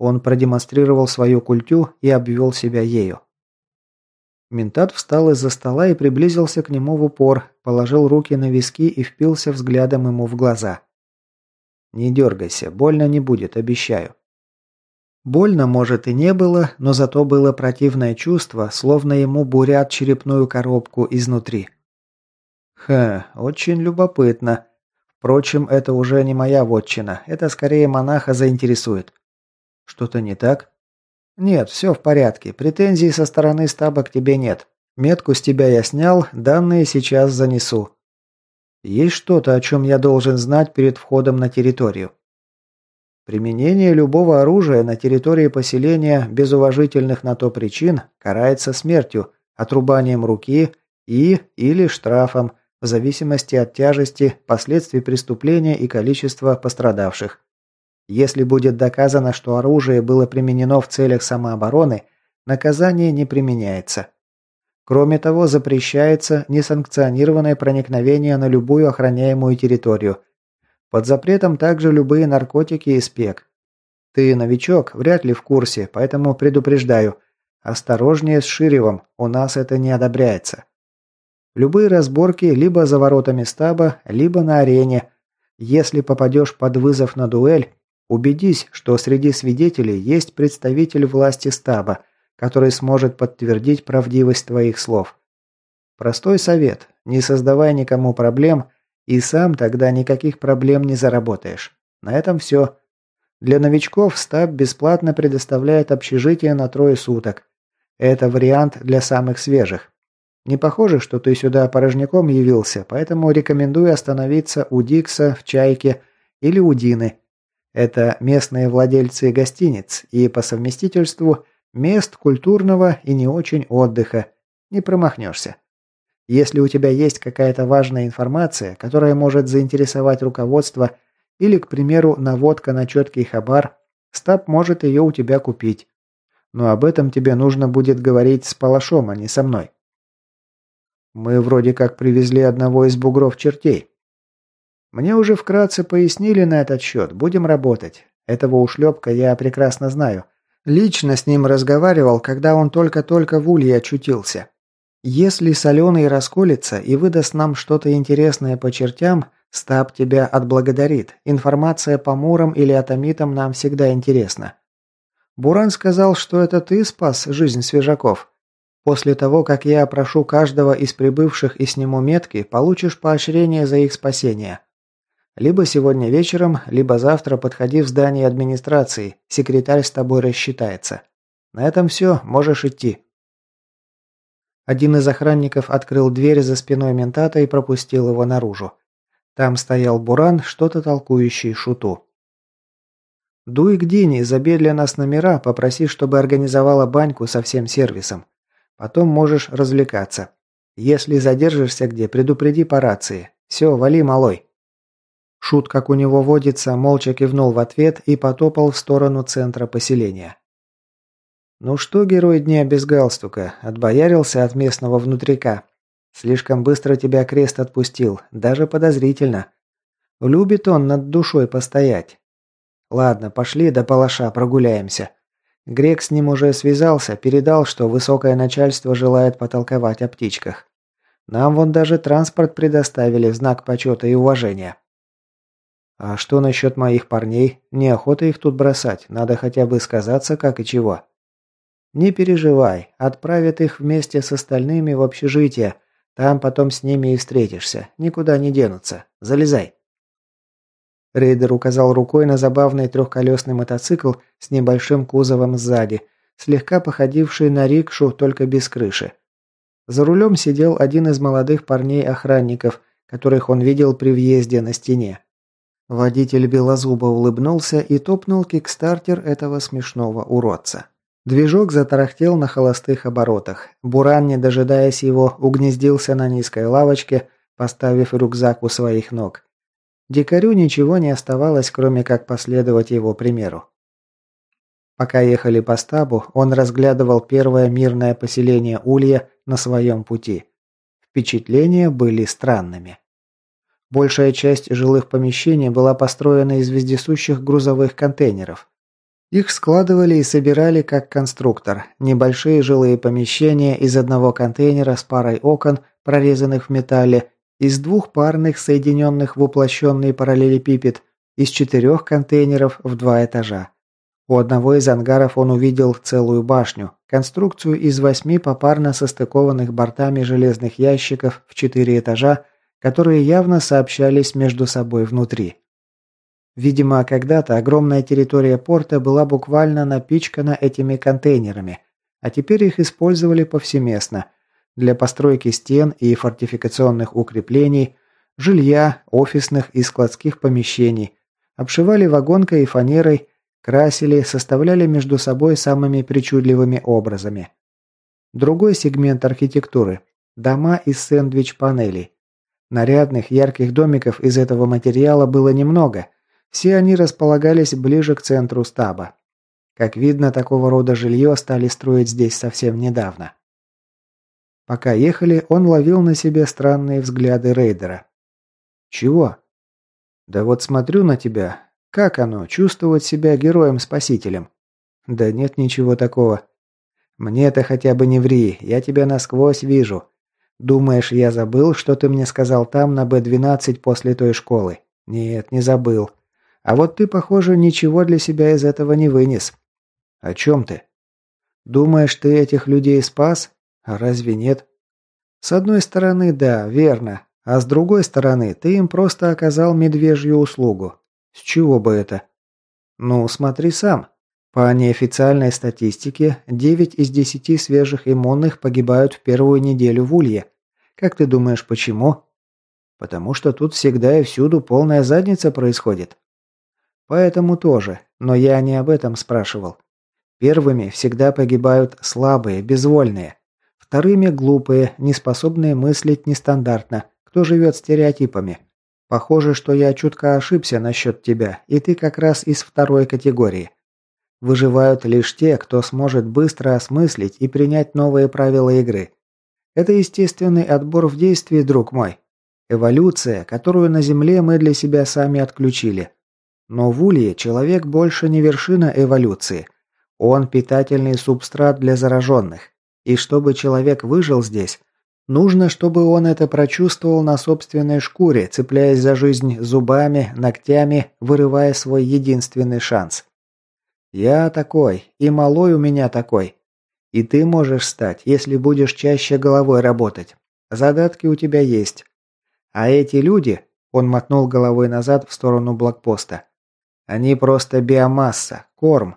Он продемонстрировал свою культю и обвел себя ею. Ментат встал из-за стола и приблизился к нему в упор, положил руки на виски и впился взглядом ему в глаза. «Не дергайся, больно не будет, обещаю». Больно, может, и не было, но зато было противное чувство, словно ему бурят черепную коробку изнутри. Ха, очень любопытно. Впрочем, это уже не моя вотчина. Это скорее монаха заинтересует. Что-то не так? Нет, все в порядке. Претензий со стороны стаба к тебе нет. Метку с тебя я снял, данные сейчас занесу. Есть что-то, о чем я должен знать перед входом на территорию? Применение любого оружия на территории поселения без уважительных на то причин карается смертью, отрубанием руки и или штрафом, в зависимости от тяжести, последствий преступления и количества пострадавших. Если будет доказано, что оружие было применено в целях самообороны, наказание не применяется. Кроме того, запрещается несанкционированное проникновение на любую охраняемую территорию. Под запретом также любые наркотики и спек. Ты новичок, вряд ли в курсе, поэтому предупреждаю. Осторожнее с Ширевом, у нас это не одобряется. Любые разборки либо за воротами стаба, либо на арене. Если попадешь под вызов на дуэль, убедись, что среди свидетелей есть представитель власти стаба, который сможет подтвердить правдивость твоих слов. Простой совет. Не создавай никому проблем, и сам тогда никаких проблем не заработаешь. На этом все. Для новичков стаб бесплатно предоставляет общежитие на трое суток. Это вариант для самых свежих. Не похоже, что ты сюда порожняком явился, поэтому рекомендую остановиться у Дикса в Чайке или у Дины. Это местные владельцы гостиниц и по совместительству мест культурного и не очень отдыха. Не промахнешься. Если у тебя есть какая-то важная информация, которая может заинтересовать руководство или, к примеру, наводка на четкий хабар, Стаб может ее у тебя купить. Но об этом тебе нужно будет говорить с Палашом, а не со мной. Мы вроде как привезли одного из бугров чертей. Мне уже вкратце пояснили на этот счет. Будем работать. Этого ушлепка я прекрасно знаю. Лично с ним разговаривал, когда он только-только в улье очутился. Если соленый расколется и выдаст нам что-то интересное по чертям, стаб тебя отблагодарит. Информация по мурам или атомитам нам всегда интересна. Буран сказал, что это ты спас жизнь свежаков. После того, как я опрошу каждого из прибывших и сниму метки, получишь поощрение за их спасение. Либо сегодня вечером, либо завтра подходи в здание администрации, секретарь с тобой рассчитается. На этом все, можешь идти. Один из охранников открыл дверь за спиной ментата и пропустил его наружу. Там стоял Буран, что-то толкующий шуту. «Дуй к Дине, забей для нас номера, попроси, чтобы организовала баньку со всем сервисом. Потом можешь развлекаться. Если задержишься где, предупреди по рации. Все, вали, малой». Шут, как у него водится, молча кивнул в ответ и потопал в сторону центра поселения. «Ну что, герой дня без галстука, отбоярился от местного внутрика. Слишком быстро тебя крест отпустил, даже подозрительно. Любит он над душой постоять. Ладно, пошли до палаша прогуляемся. Грек с ним уже связался, передал, что высокое начальство желает потолковать о птичках. Нам вон даже транспорт предоставили в знак почета и уважения. А что насчет моих парней? Неохота их тут бросать, надо хотя бы сказаться как и чего. Не переживай, отправят их вместе с остальными в общежитие. Там потом с ними и встретишься, никуда не денутся. Залезай. Рейдер указал рукой на забавный трехколесный мотоцикл с небольшим кузовом сзади, слегка походивший на рикшу, только без крыши. За рулем сидел один из молодых парней-охранников, которых он видел при въезде на стене. Водитель белозубо улыбнулся и топнул кикстартер этого смешного уродца. Движок затарахтел на холостых оборотах. Буран, не дожидаясь его, угнездился на низкой лавочке, поставив рюкзак у своих ног. Дикарю ничего не оставалось, кроме как последовать его примеру. Пока ехали по стабу, он разглядывал первое мирное поселение Улья на своем пути. Впечатления были странными. Большая часть жилых помещений была построена из вездесущих грузовых контейнеров. Их складывали и собирали как конструктор. Небольшие жилые помещения из одного контейнера с парой окон, прорезанных в металле, из двух парных, соединенных в уплощенный параллелепипед, из четырех контейнеров в два этажа. У одного из ангаров он увидел целую башню, конструкцию из восьми попарно состыкованных бортами железных ящиков в четыре этажа, которые явно сообщались между собой внутри. Видимо, когда-то огромная территория порта была буквально напичкана этими контейнерами, а теперь их использовали повсеместно – для постройки стен и фортификационных укреплений, жилья, офисных и складских помещений, обшивали вагонкой и фанерой, красили, составляли между собой самыми причудливыми образами. Другой сегмент архитектуры – дома из сэндвич-панелей. Нарядных, ярких домиков из этого материала было немного, все они располагались ближе к центру стаба. Как видно, такого рода жилье стали строить здесь совсем недавно. Пока ехали, он ловил на себе странные взгляды рейдера. «Чего?» «Да вот смотрю на тебя. Как оно, чувствовать себя героем-спасителем?» «Да нет ничего такого. Мне-то хотя бы не ври, я тебя насквозь вижу. Думаешь, я забыл, что ты мне сказал там на Б-12 после той школы? Нет, не забыл. А вот ты, похоже, ничего для себя из этого не вынес. О чем ты? Думаешь, ты этих людей спас? А разве нет? С одной стороны, да, верно. А с другой стороны, ты им просто оказал медвежью услугу. С чего бы это? Ну, смотри сам. По неофициальной статистике, 9 из 10 свежих иммунных погибают в первую неделю в Улье. Как ты думаешь, почему? Потому что тут всегда и всюду полная задница происходит. Поэтому тоже, но я не об этом спрашивал. Первыми всегда погибают слабые, безвольные. Вторыми – глупые, неспособные мыслить нестандартно, кто живет стереотипами. Похоже, что я чутко ошибся насчет тебя, и ты как раз из второй категории. Выживают лишь те, кто сможет быстро осмыслить и принять новые правила игры. Это естественный отбор в действии, друг мой. Эволюция, которую на Земле мы для себя сами отключили. Но в Улье человек больше не вершина эволюции. Он питательный субстрат для зараженных. И чтобы человек выжил здесь, нужно, чтобы он это прочувствовал на собственной шкуре, цепляясь за жизнь зубами, ногтями, вырывая свой единственный шанс. Я такой, и малой у меня такой. И ты можешь стать, если будешь чаще головой работать. Задатки у тебя есть. А эти люди, он мотнул головой назад в сторону блокпоста. Они просто биомасса, корм.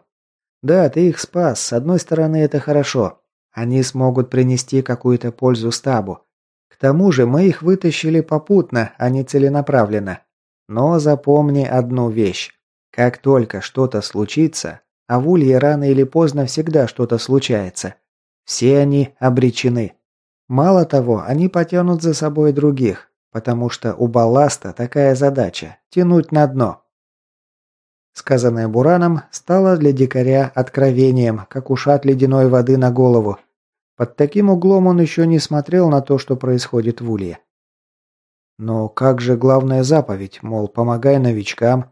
Да, ты их спас, с одной стороны это хорошо. Они смогут принести какую-то пользу стабу. К тому же мы их вытащили попутно, а не целенаправленно. Но запомни одну вещь. Как только что-то случится, а в Улье рано или поздно всегда что-то случается, все они обречены. Мало того, они потянут за собой других, потому что у балласта такая задача – тянуть на дно. Сказанное Бураном стало для дикаря откровением, как ушат ледяной воды на голову. Под таким углом он еще не смотрел на то, что происходит в Улье. Но как же главная заповедь, мол, помогай новичкам?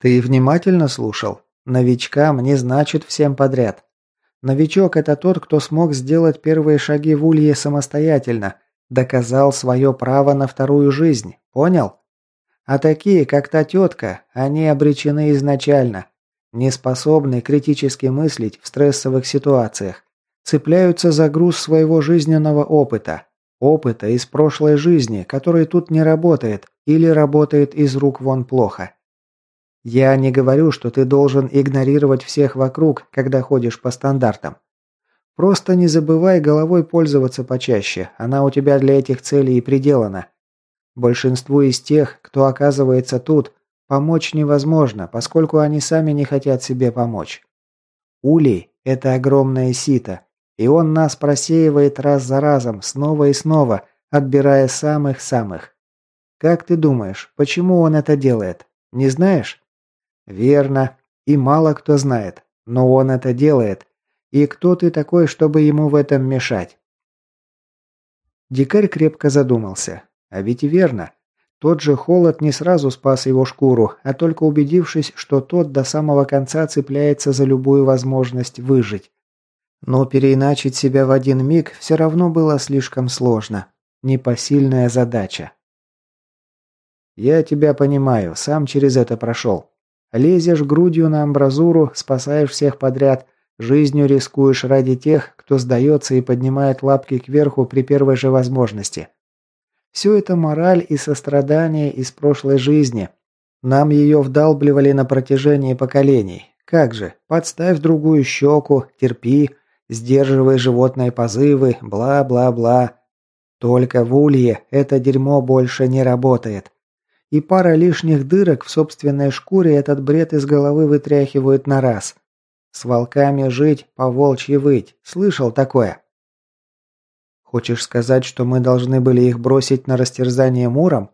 Ты внимательно слушал? Новичкам не значит всем подряд. Новичок – это тот, кто смог сделать первые шаги в Улье самостоятельно, доказал свое право на вторую жизнь, понял? А такие, как та тетка, они обречены изначально. Не способны критически мыслить в стрессовых ситуациях. Цепляются за груз своего жизненного опыта. Опыта из прошлой жизни, который тут не работает или работает из рук вон плохо. Я не говорю, что ты должен игнорировать всех вокруг, когда ходишь по стандартам. Просто не забывай головой пользоваться почаще, она у тебя для этих целей и приделана. Большинству из тех, кто оказывается тут, помочь невозможно, поскольку они сами не хотят себе помочь. Улей – это огромное сито, и он нас просеивает раз за разом, снова и снова, отбирая самых-самых. Как ты думаешь, почему он это делает? Не знаешь? Верно, и мало кто знает, но он это делает. И кто ты такой, чтобы ему в этом мешать? Дикарь крепко задумался. А ведь и верно. Тот же холод не сразу спас его шкуру, а только убедившись, что тот до самого конца цепляется за любую возможность выжить. Но переиначить себя в один миг все равно было слишком сложно. Непосильная задача. «Я тебя понимаю, сам через это прошел. Лезешь грудью на амбразуру, спасаешь всех подряд, жизнью рискуешь ради тех, кто сдается и поднимает лапки кверху при первой же возможности. Все это мораль и сострадание из прошлой жизни. Нам ее вдалбливали на протяжении поколений. Как же, подставь другую щеку, терпи, сдерживай животные позывы, бла-бла-бла. Только в улье это дерьмо больше не работает. И пара лишних дырок в собственной шкуре этот бред из головы вытряхивают на раз. С волками жить, по волчьи выть. Слышал такое? Хочешь сказать, что мы должны были их бросить на растерзание муром?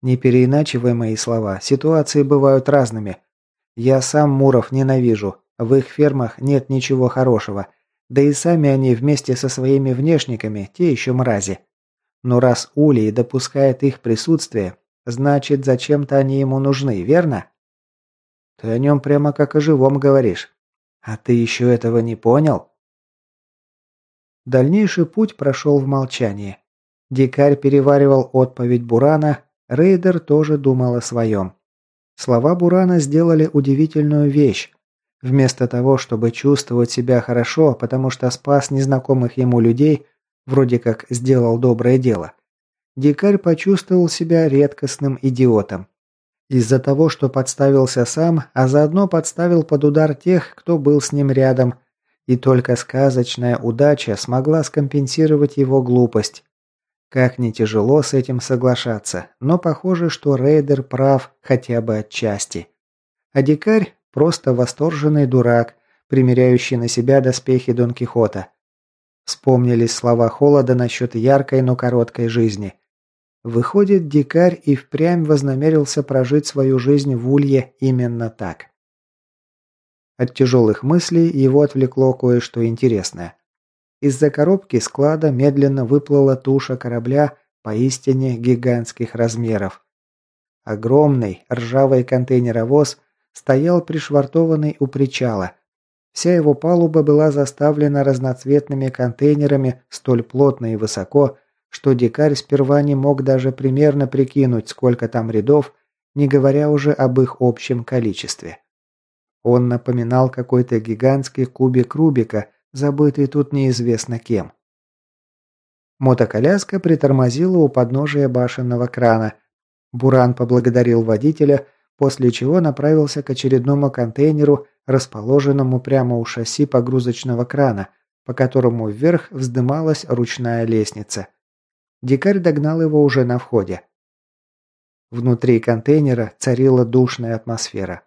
Не переиначивай мои слова, ситуации бывают разными. Я сам муров ненавижу, в их фермах нет ничего хорошего, да и сами они вместе со своими внешниками те еще мрази. Но раз Улей допускает их присутствие, значит, зачем-то они ему нужны, верно? Ты о нем прямо как о живом говоришь. А ты еще этого не понял? Дальнейший путь прошел в молчании. Дикарь переваривал отповедь Бурана, Рейдер тоже думал о своем. Слова Бурана сделали удивительную вещь. Вместо того, чтобы чувствовать себя хорошо, потому что спас незнакомых ему людей, вроде как сделал доброе дело, дикарь почувствовал себя редкостным идиотом. Из-за того, что подставился сам, а заодно подставил под удар тех, кто был с ним рядом, и только сказочная удача смогла скомпенсировать его глупость. Как не тяжело с этим соглашаться, но похоже, что рейдер прав хотя бы отчасти. А дикарь просто восторженный дурак, примеряющий на себя доспехи Дон Кихота. Вспомнились слова Холода насчет яркой, но короткой жизни. Выходит, дикарь и впрямь вознамерился прожить свою жизнь в Улье именно так. От тяжелых мыслей его отвлекло кое-что интересное. Из-за коробки склада медленно выплыла туша корабля поистине гигантских размеров. Огромный ржавый контейнеровоз стоял пришвартованный у причала. Вся его палуба была заставлена разноцветными контейнерами столь плотно и высоко, что дикарь сперва не мог даже примерно прикинуть, сколько там рядов, не говоря уже об их общем количестве. Он напоминал какой-то гигантский кубик Рубика, забытый тут неизвестно кем. Мотоколяска притормозила у подножия башенного крана. Буран поблагодарил водителя, после чего направился к очередному контейнеру, расположенному прямо у шасси погрузочного крана, по которому вверх вздымалась ручная лестница. Дикарь догнал его уже на входе. Внутри контейнера царила душная атмосфера.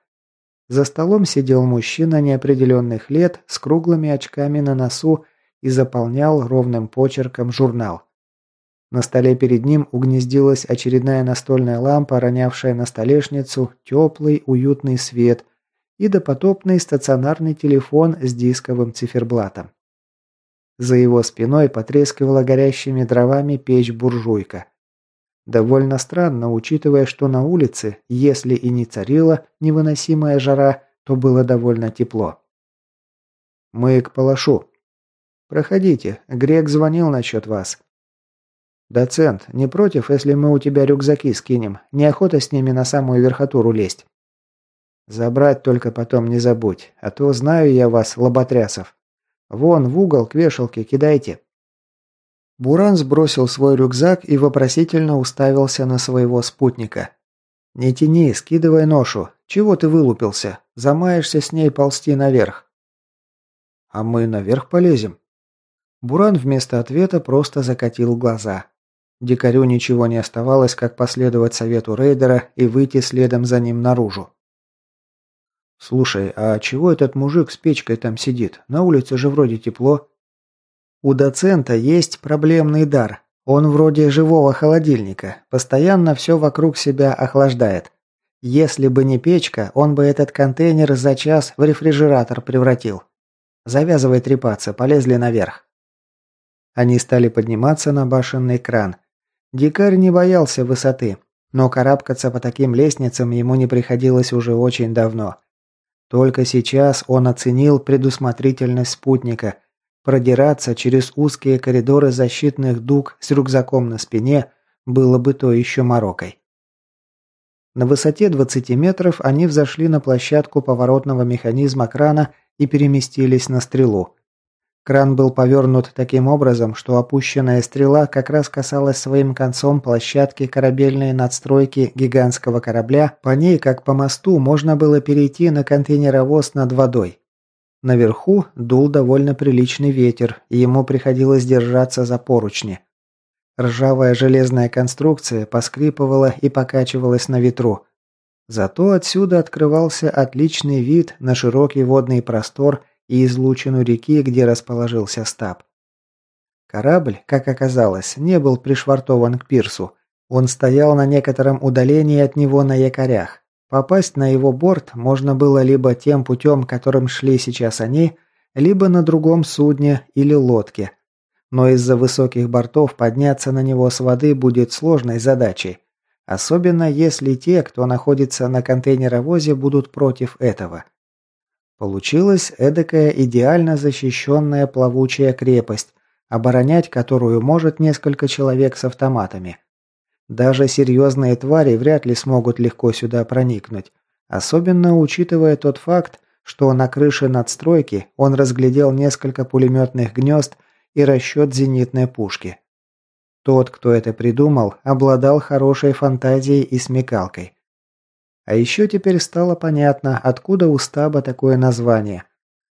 За столом сидел мужчина неопределенных лет с круглыми очками на носу и заполнял ровным почерком журнал. На столе перед ним угнездилась очередная настольная лампа, ронявшая на столешницу теплый, уютный свет и допотопный стационарный телефон с дисковым циферблатом. За его спиной потрескивала горящими дровами печь-буржуйка. Довольно странно, учитывая, что на улице, если и не царила невыносимая жара, то было довольно тепло. «Мы к Палашу». «Проходите. Грек звонил насчет вас». «Доцент, не против, если мы у тебя рюкзаки скинем? Неохота с ними на самую верхотуру лезть». «Забрать только потом не забудь, а то знаю я вас, лоботрясов. Вон, в угол к вешалке кидайте». Буран сбросил свой рюкзак и вопросительно уставился на своего спутника. «Не тяни, скидывай ношу. Чего ты вылупился? Замаешься с ней ползти наверх». «А мы наверх полезем?» Буран вместо ответа просто закатил глаза. Дикарю ничего не оставалось, как последовать совету рейдера и выйти следом за ним наружу. «Слушай, а чего этот мужик с печкой там сидит? На улице же вроде тепло». У доцента есть проблемный дар. Он вроде живого холодильника, постоянно все вокруг себя охлаждает. Если бы не печка, он бы этот контейнер за час в рефрижератор превратил. Завязывай трепаться, полезли наверх. Они стали подниматься на башенный кран. Дикарь не боялся высоты, но карабкаться по таким лестницам ему не приходилось уже очень давно. Только сейчас он оценил предусмотрительность спутника – Продираться через узкие коридоры защитных дуг с рюкзаком на спине было бы то еще морокой. На высоте 20 метров они взошли на площадку поворотного механизма крана и переместились на стрелу. Кран был повернут таким образом, что опущенная стрела как раз касалась своим концом площадки корабельной надстройки гигантского корабля, по ней, как по мосту, можно было перейти на контейнеровоз над водой. Наверху дул довольно приличный ветер, и ему приходилось держаться за поручни. Ржавая железная конструкция поскрипывала и покачивалась на ветру. Зато отсюда открывался отличный вид на широкий водный простор и излучину реки, где расположился стаб. Корабль, как оказалось, не был пришвартован к пирсу. Он стоял на некотором удалении от него на якорях. Попасть на его борт можно было либо тем путем, которым шли сейчас они, либо на другом судне или лодке. Но из-за высоких бортов подняться на него с воды будет сложной задачей. Особенно если те, кто находится на контейнеровозе, будут против этого. Получилась эдакая идеально защищенная плавучая крепость, оборонять которую может несколько человек с автоматами. Даже серьезные твари вряд ли смогут легко сюда проникнуть, особенно учитывая тот факт, что на крыше надстройки он разглядел несколько пулеметных гнезд и расчет зенитной пушки. Тот, кто это придумал, обладал хорошей фантазией и смекалкой. А еще теперь стало понятно, откуда у стаба такое название.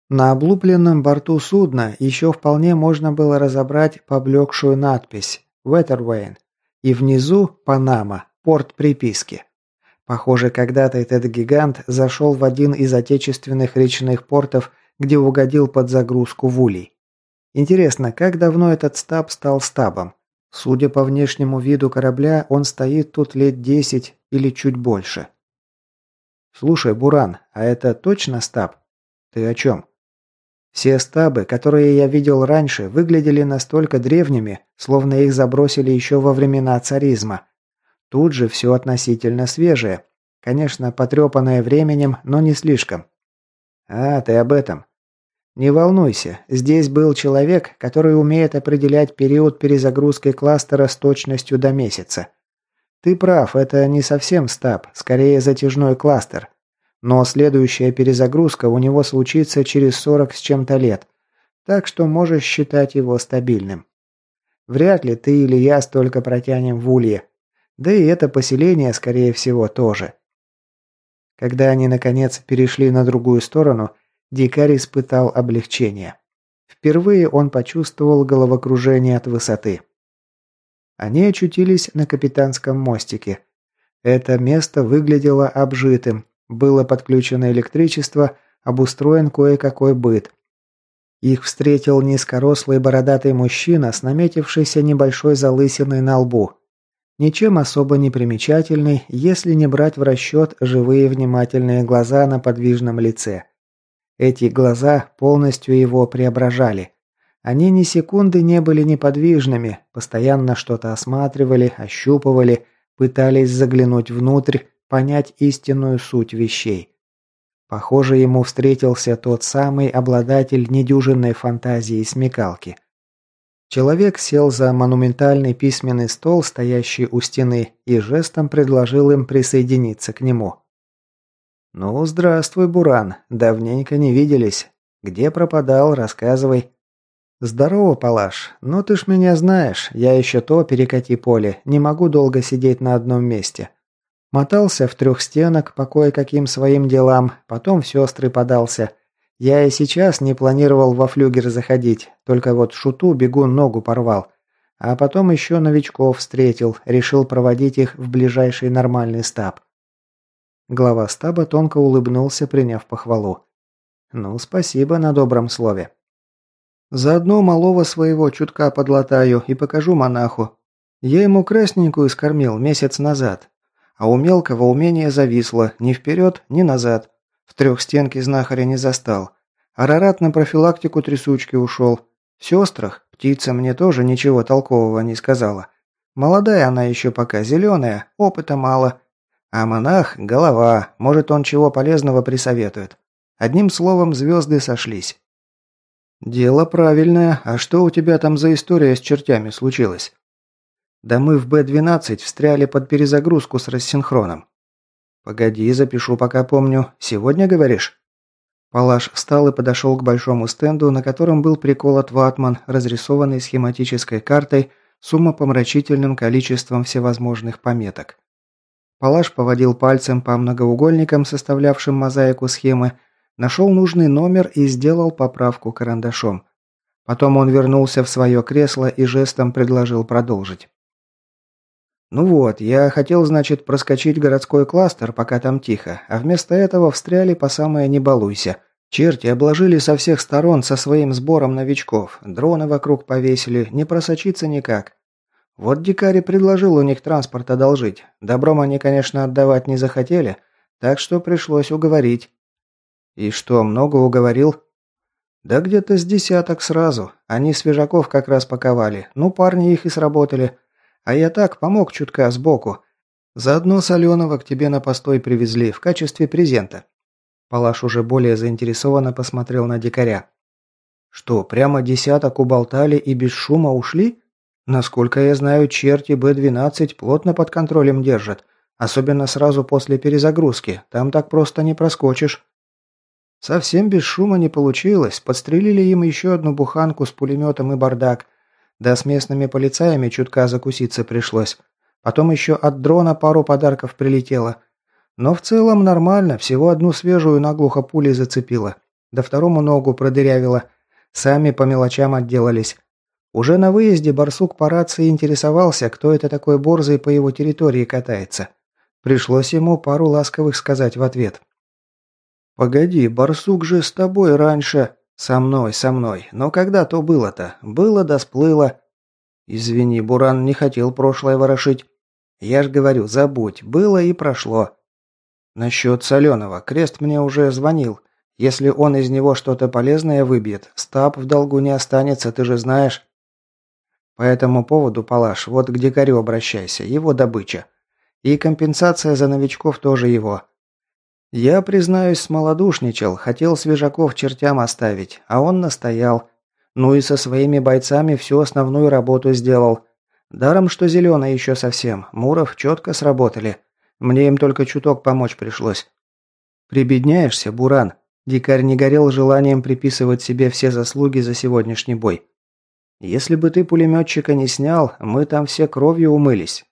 На облупленном борту судна еще вполне можно было разобрать поблекшую надпись «Ветервейн» и внизу «Панама», порт приписки. Похоже, когда-то этот гигант зашел в один из отечественных речных портов, где угодил под загрузку в улей. Интересно, как давно этот стаб стал стабом? Судя по внешнему виду корабля, он стоит тут лет десять или чуть больше. «Слушай, Буран, а это точно стаб? Ты о чем?» Все стабы, которые я видел раньше, выглядели настолько древними, словно их забросили еще во времена царизма. Тут же все относительно свежее. Конечно, потрепанное временем, но не слишком. А, ты об этом. Не волнуйся, здесь был человек, который умеет определять период перезагрузки кластера с точностью до месяца. Ты прав, это не совсем стаб, скорее затяжной кластер. Но следующая перезагрузка у него случится через 40 с чем-то лет, так что можешь считать его стабильным. Вряд ли ты или я столько протянем в улье. Да и это поселение, скорее всего, тоже. Когда они, наконец, перешли на другую сторону, дикарь испытал облегчение. Впервые он почувствовал головокружение от высоты. Они очутились на капитанском мостике. Это место выглядело обжитым, было подключено электричество, обустроен кое-какой быт. Их встретил низкорослый бородатый мужчина с наметившейся небольшой залысиной на лбу. Ничем особо не примечательный, если не брать в расчет живые внимательные глаза на подвижном лице. Эти глаза полностью его преображали. Они ни секунды не были неподвижными, постоянно что-то осматривали, ощупывали, пытались заглянуть внутрь, понять истинную суть вещей. Похоже, ему встретился тот самый обладатель недюжинной фантазии смекалки. Человек сел за монументальный письменный стол, стоящий у стены, и жестом предложил им присоединиться к нему. «Ну, здравствуй, Буран. Давненько не виделись. Где пропадал, рассказывай». «Здорово, Палаш. Ну ты ж меня знаешь. Я еще то перекати поле. Не могу долго сидеть на одном месте. Мотался в трех стенок по кое-каким своим делам, потом в сестры подался. Я и сейчас не планировал во флюгер заходить, только вот шуту бегун ногу порвал. А потом еще новичков встретил, решил проводить их в ближайший нормальный стаб. Глава стаба тонко улыбнулся, приняв похвалу. «Ну, спасибо на добром слове». «Заодно малого своего чутка подлатаю и покажу монаху. Я ему красненькую скормил месяц назад, а у мелкого умение зависло ни вперед, ни назад. В трех стенки знахаря не застал. Арарат на профилактику трясучки ушел. В сестрах птица мне тоже ничего толкового не сказала. Молодая она еще пока, зеленая, опыта мало. А монах – голова, может он чего полезного присоветует. Одним словом, звезды сошлись. «Дело правильное. А что у тебя там за история с чертями случилась?» Да мы в Б-12 встряли под перезагрузку с рассинхроном. Погоди, запишу, пока помню. Сегодня, говоришь? Палаш встал и подошел к большому стенду, на котором был приколот ватман, разрисованный схематической картой с умопомрачительным количеством всевозможных пометок. Палаш поводил пальцем по многоугольникам, составлявшим мозаику схемы, нашел нужный номер и сделал поправку карандашом. Потом он вернулся в свое кресло и жестом предложил продолжить. Ну вот, я хотел, значит, проскочить городской кластер, пока там тихо, а вместо этого встряли по самое «не балуйся». Черти обложили со всех сторон со своим сбором новичков, дроны вокруг повесили, не просочиться никак. Вот дикари предложил у них транспорт одолжить. Добром они, конечно, отдавать не захотели, так что пришлось уговорить. И что, много уговорил? Да где-то с десяток сразу. Они свежаков как раз паковали. Ну, парни их и сработали. А я так помог чутка сбоку. Заодно соленого к тебе на постой привезли в качестве презента». Палаш уже более заинтересованно посмотрел на дикаря. «Что, прямо десяток уболтали и без шума ушли? Насколько я знаю, черти Б-12 плотно под контролем держат, особенно сразу после перезагрузки, там так просто не проскочишь». Совсем без шума не получилось. Подстрелили им еще одну буханку с пулеметом и бардак. Да с местными полицаями чутка закуситься пришлось. Потом еще от дрона пару подарков прилетело. Но в целом нормально, всего одну свежую наглухо пулей зацепило. До второму ногу продырявило. Сами по мелочам отделались. Уже на выезде барсук по рации интересовался, кто это такой борзый по его территории катается. Пришлось ему пару ласковых сказать в ответ. «Погоди, барсук же с тобой раньше...» «Со мной, со мной. Но когда то было-то? Было да сплыло». «Извини, Буран, не хотел прошлое ворошить». «Я ж говорю, забудь. Было и прошло». «Насчет соленого. Крест мне уже звонил. Если он из него что-то полезное выбьет, стаб в долгу не останется, ты же знаешь». По этому поводу, Палаш, вот к дикарю обращайся, его добыча. И компенсация за новичков тоже его. Я, признаюсь, смолодушничал, хотел свежаков чертям оставить, а он настоял. Ну и со своими бойцами всю основную работу сделал. Даром, что зеленый еще совсем, Муров четко сработали. Мне им только чуток помочь пришлось. Прибедняешься, Буран. Дикарь не горел желанием приписывать себе все заслуги за сегодняшний бой. Если бы ты пулеметчика не снял, мы там все кровью умылись.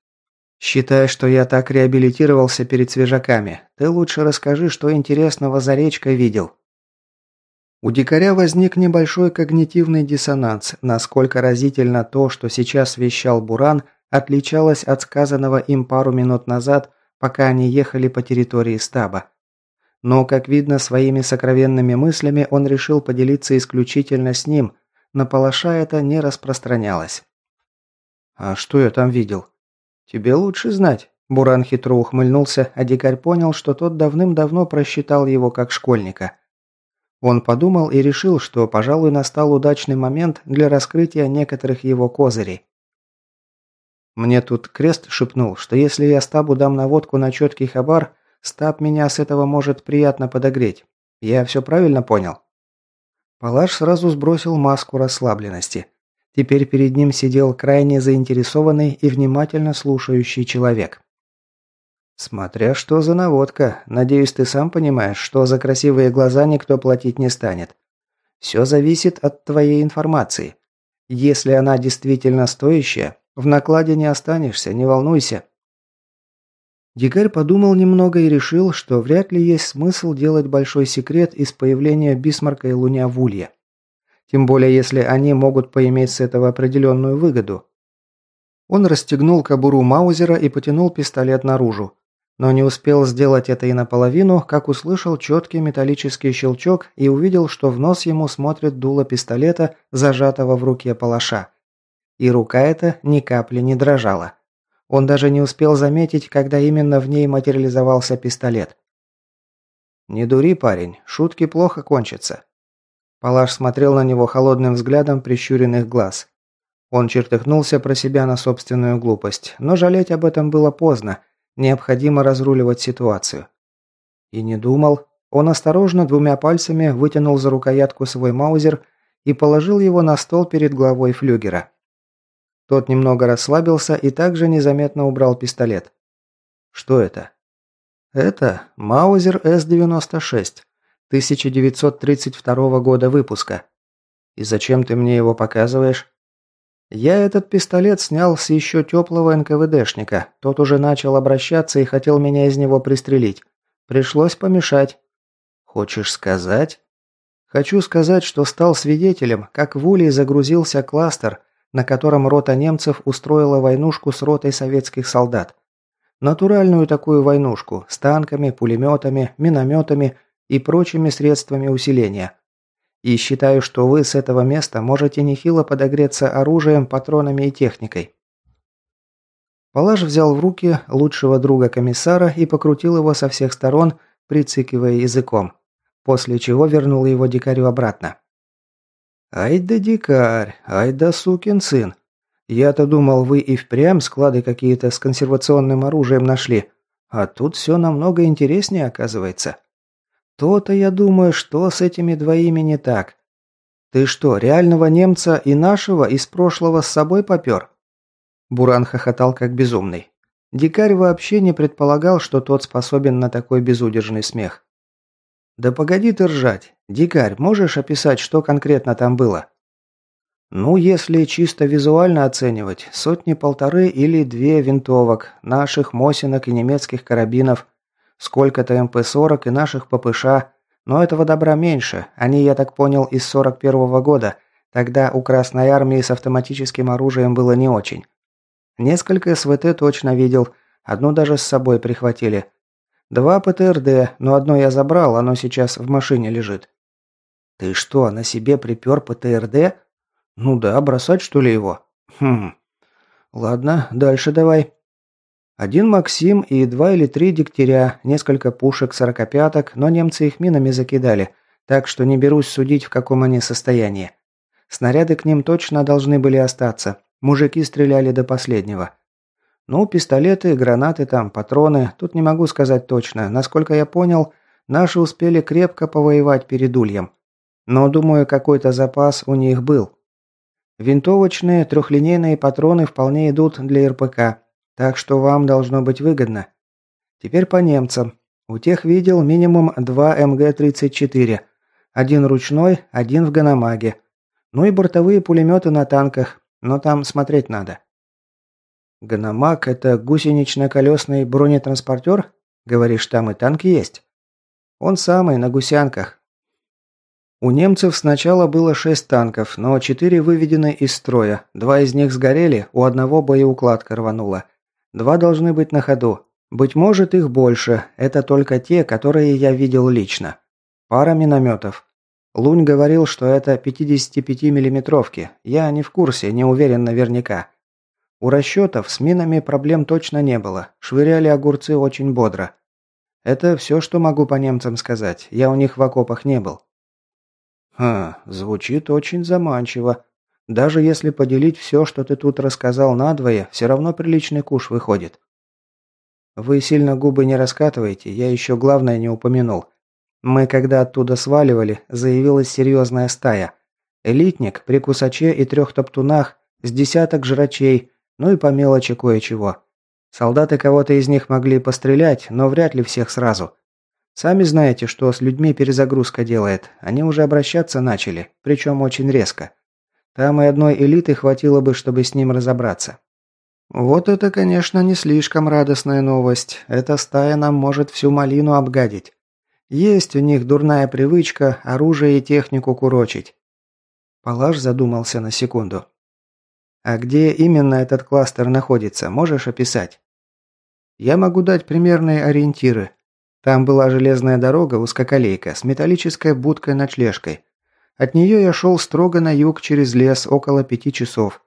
Считай, что я так реабилитировался перед свежаками. Ты лучше расскажи, что интересного за речкой видел. У дикаря возник небольшой когнитивный диссонанс, насколько разительно то, что сейчас вещал Буран, отличалось от сказанного им пару минут назад, пока они ехали по территории стаба. Но, как видно, своими сокровенными мыслями он решил поделиться исключительно с ним, на палаша это не распространялось. «А что я там видел?» «Тебе лучше знать». Буран хитро ухмыльнулся, а дикарь понял, что тот давным-давно просчитал его как школьника. Он подумал и решил, что, пожалуй, настал удачный момент для раскрытия некоторых его козырей. Мне тут крест шепнул, что если я стабу дам наводку на четкий хабар, стаб меня с этого может приятно подогреть. Я все правильно понял? Палаш сразу сбросил маску расслабленности. Теперь перед ним сидел крайне заинтересованный и внимательно слушающий человек. «Смотря что за наводка. Надеюсь, ты сам понимаешь, что за красивые глаза никто платить не станет. Все зависит от твоей информации. Если она действительно стоящая, в накладе не останешься, не волнуйся. Дикарь подумал немного и решил, что вряд ли есть смысл делать большой секрет из появления Бисмарка и Луня в Улье. Тем более, если они могут поиметь с этого определенную выгоду. Он расстегнул кобуру Маузера и потянул пистолет наружу. Но не успел сделать это и наполовину, как услышал четкий металлический щелчок и увидел, что в нос ему смотрит дуло пистолета, зажатого в руке палаша. И рука эта ни капли не дрожала. Он даже не успел заметить, когда именно в ней материализовался пистолет. «Не дури, парень, шутки плохо кончатся». Палаш смотрел на него холодным взглядом прищуренных глаз. Он чертыхнулся про себя на собственную глупость, но жалеть об этом было поздно, необходимо разруливать ситуацию. И не думал. Он осторожно двумя пальцами вытянул за рукоятку свой маузер и положил его на стол перед главой флюгера. Тот немного расслабился и также незаметно убрал пистолет. Что это? Это Маузер С-96, 1932 года выпуска. И зачем ты мне его показываешь? Я этот пистолет снял с еще теплого НКВДшника. Тот уже начал обращаться и хотел меня из него пристрелить. Пришлось помешать. Хочешь сказать? Хочу сказать, что стал свидетелем, как в Улей загрузился кластер, на котором рота немцев устроила войнушку с ротой советских солдат. Натуральную такую войнушку с танками, пулеметами, минометами и прочими средствами усиления. И считаю, что вы с этого места можете нехило подогреться оружием, патронами и техникой. Палаш взял в руки лучшего друга комиссара и покрутил его со всех сторон, прицикивая языком, после чего вернул его дикарю обратно. «Ай да дикарь, ай да сукин сын. Я-то думал, вы и впрямь склады какие-то с консервационным оружием нашли. А тут все намного интереснее оказывается. То-то я думаю, что с этими двоими не так. Ты что, реального немца и нашего из прошлого с собой попер?» Буран хохотал как безумный. Дикарь вообще не предполагал, что тот способен на такой безудержный смех. «Да погоди ты ржать. Дикарь, можешь описать, что конкретно там было?» «Ну, если чисто визуально оценивать, сотни-полторы или две винтовок, наших Мосинок и немецких карабинов, сколько-то МП-40 и наших ППШ, но этого добра меньше, они, я так понял, из 41-го года, тогда у Красной Армии с автоматическим оружием было не очень. Несколько СВТ точно видел, одну даже с собой прихватили. Два ПТРД, но одно я забрал, оно сейчас в машине лежит». «Ты что, на себе припер ПТРД?» «Ну да, бросать что ли его?» «Хм. Ладно, дальше давай». Один Максим и два или три дегтяря, несколько пушек сорокопяток, но немцы их минами закидали, так что не берусь судить, в каком они состоянии. Снаряды к ним точно должны были остаться. Мужики стреляли до последнего. Ну, пистолеты, гранаты там, патроны, тут не могу сказать точно. Насколько я понял, наши успели крепко повоевать перед Ульем. Но, думаю, какой-то запас у них был. Винтовочные трехлинейные патроны вполне идут для РПК, так что вам должно быть выгодно. Теперь по немцам. У тех видел минимум два МГ-34. Один ручной, один в Ганамаге. Ну и бортовые пулеметы на танках, но там смотреть надо. Ганамаг – это гусенично-колесный бронетранспортер? Говоришь, там и танки есть? Он самый, на гусянках. У немцев сначала было шесть танков, но четыре выведены из строя. Два из них сгорели, у одного боеукладка рванула. Два должны быть на ходу. Быть может, их больше. Это только те, которые я видел лично. Пара минометов. Лунь говорил, что это 55-миллиметровки. Я не в курсе, не уверен наверняка. У расчетов с минами проблем точно не было. Швыряли огурцы очень бодро. Это все, что могу по немцам сказать. Я у них в окопах не был. «Хм, звучит очень заманчиво. Даже если поделить все, что ты тут рассказал надвое, все равно приличный куш выходит». «Вы сильно губы не раскатываете, я еще главное не упомянул. Мы, когда оттуда сваливали, заявилась серьезная стая. Элитник при кусаче и трех топтунах, с десяток жрачей, ну и по мелочи кое-чего. Солдаты кого-то из них могли пострелять, но вряд ли всех сразу. Сами знаете, что с людьми перезагрузка делает. Они уже обращаться начали, причем очень резко. Там и одной элиты хватило бы, чтобы с ним разобраться. Вот это, конечно, не слишком радостная новость. Эта стая нам может всю малину обгадить. Есть у них дурная привычка оружие и технику курочить. Палаш задумался на секунду. А где именно этот кластер находится, можешь описать? Я могу дать примерные ориентиры. Там была железная дорога, узкоколейка, с металлической будкой-ночлежкой. От нее я шел строго на юг через лес около пяти часов.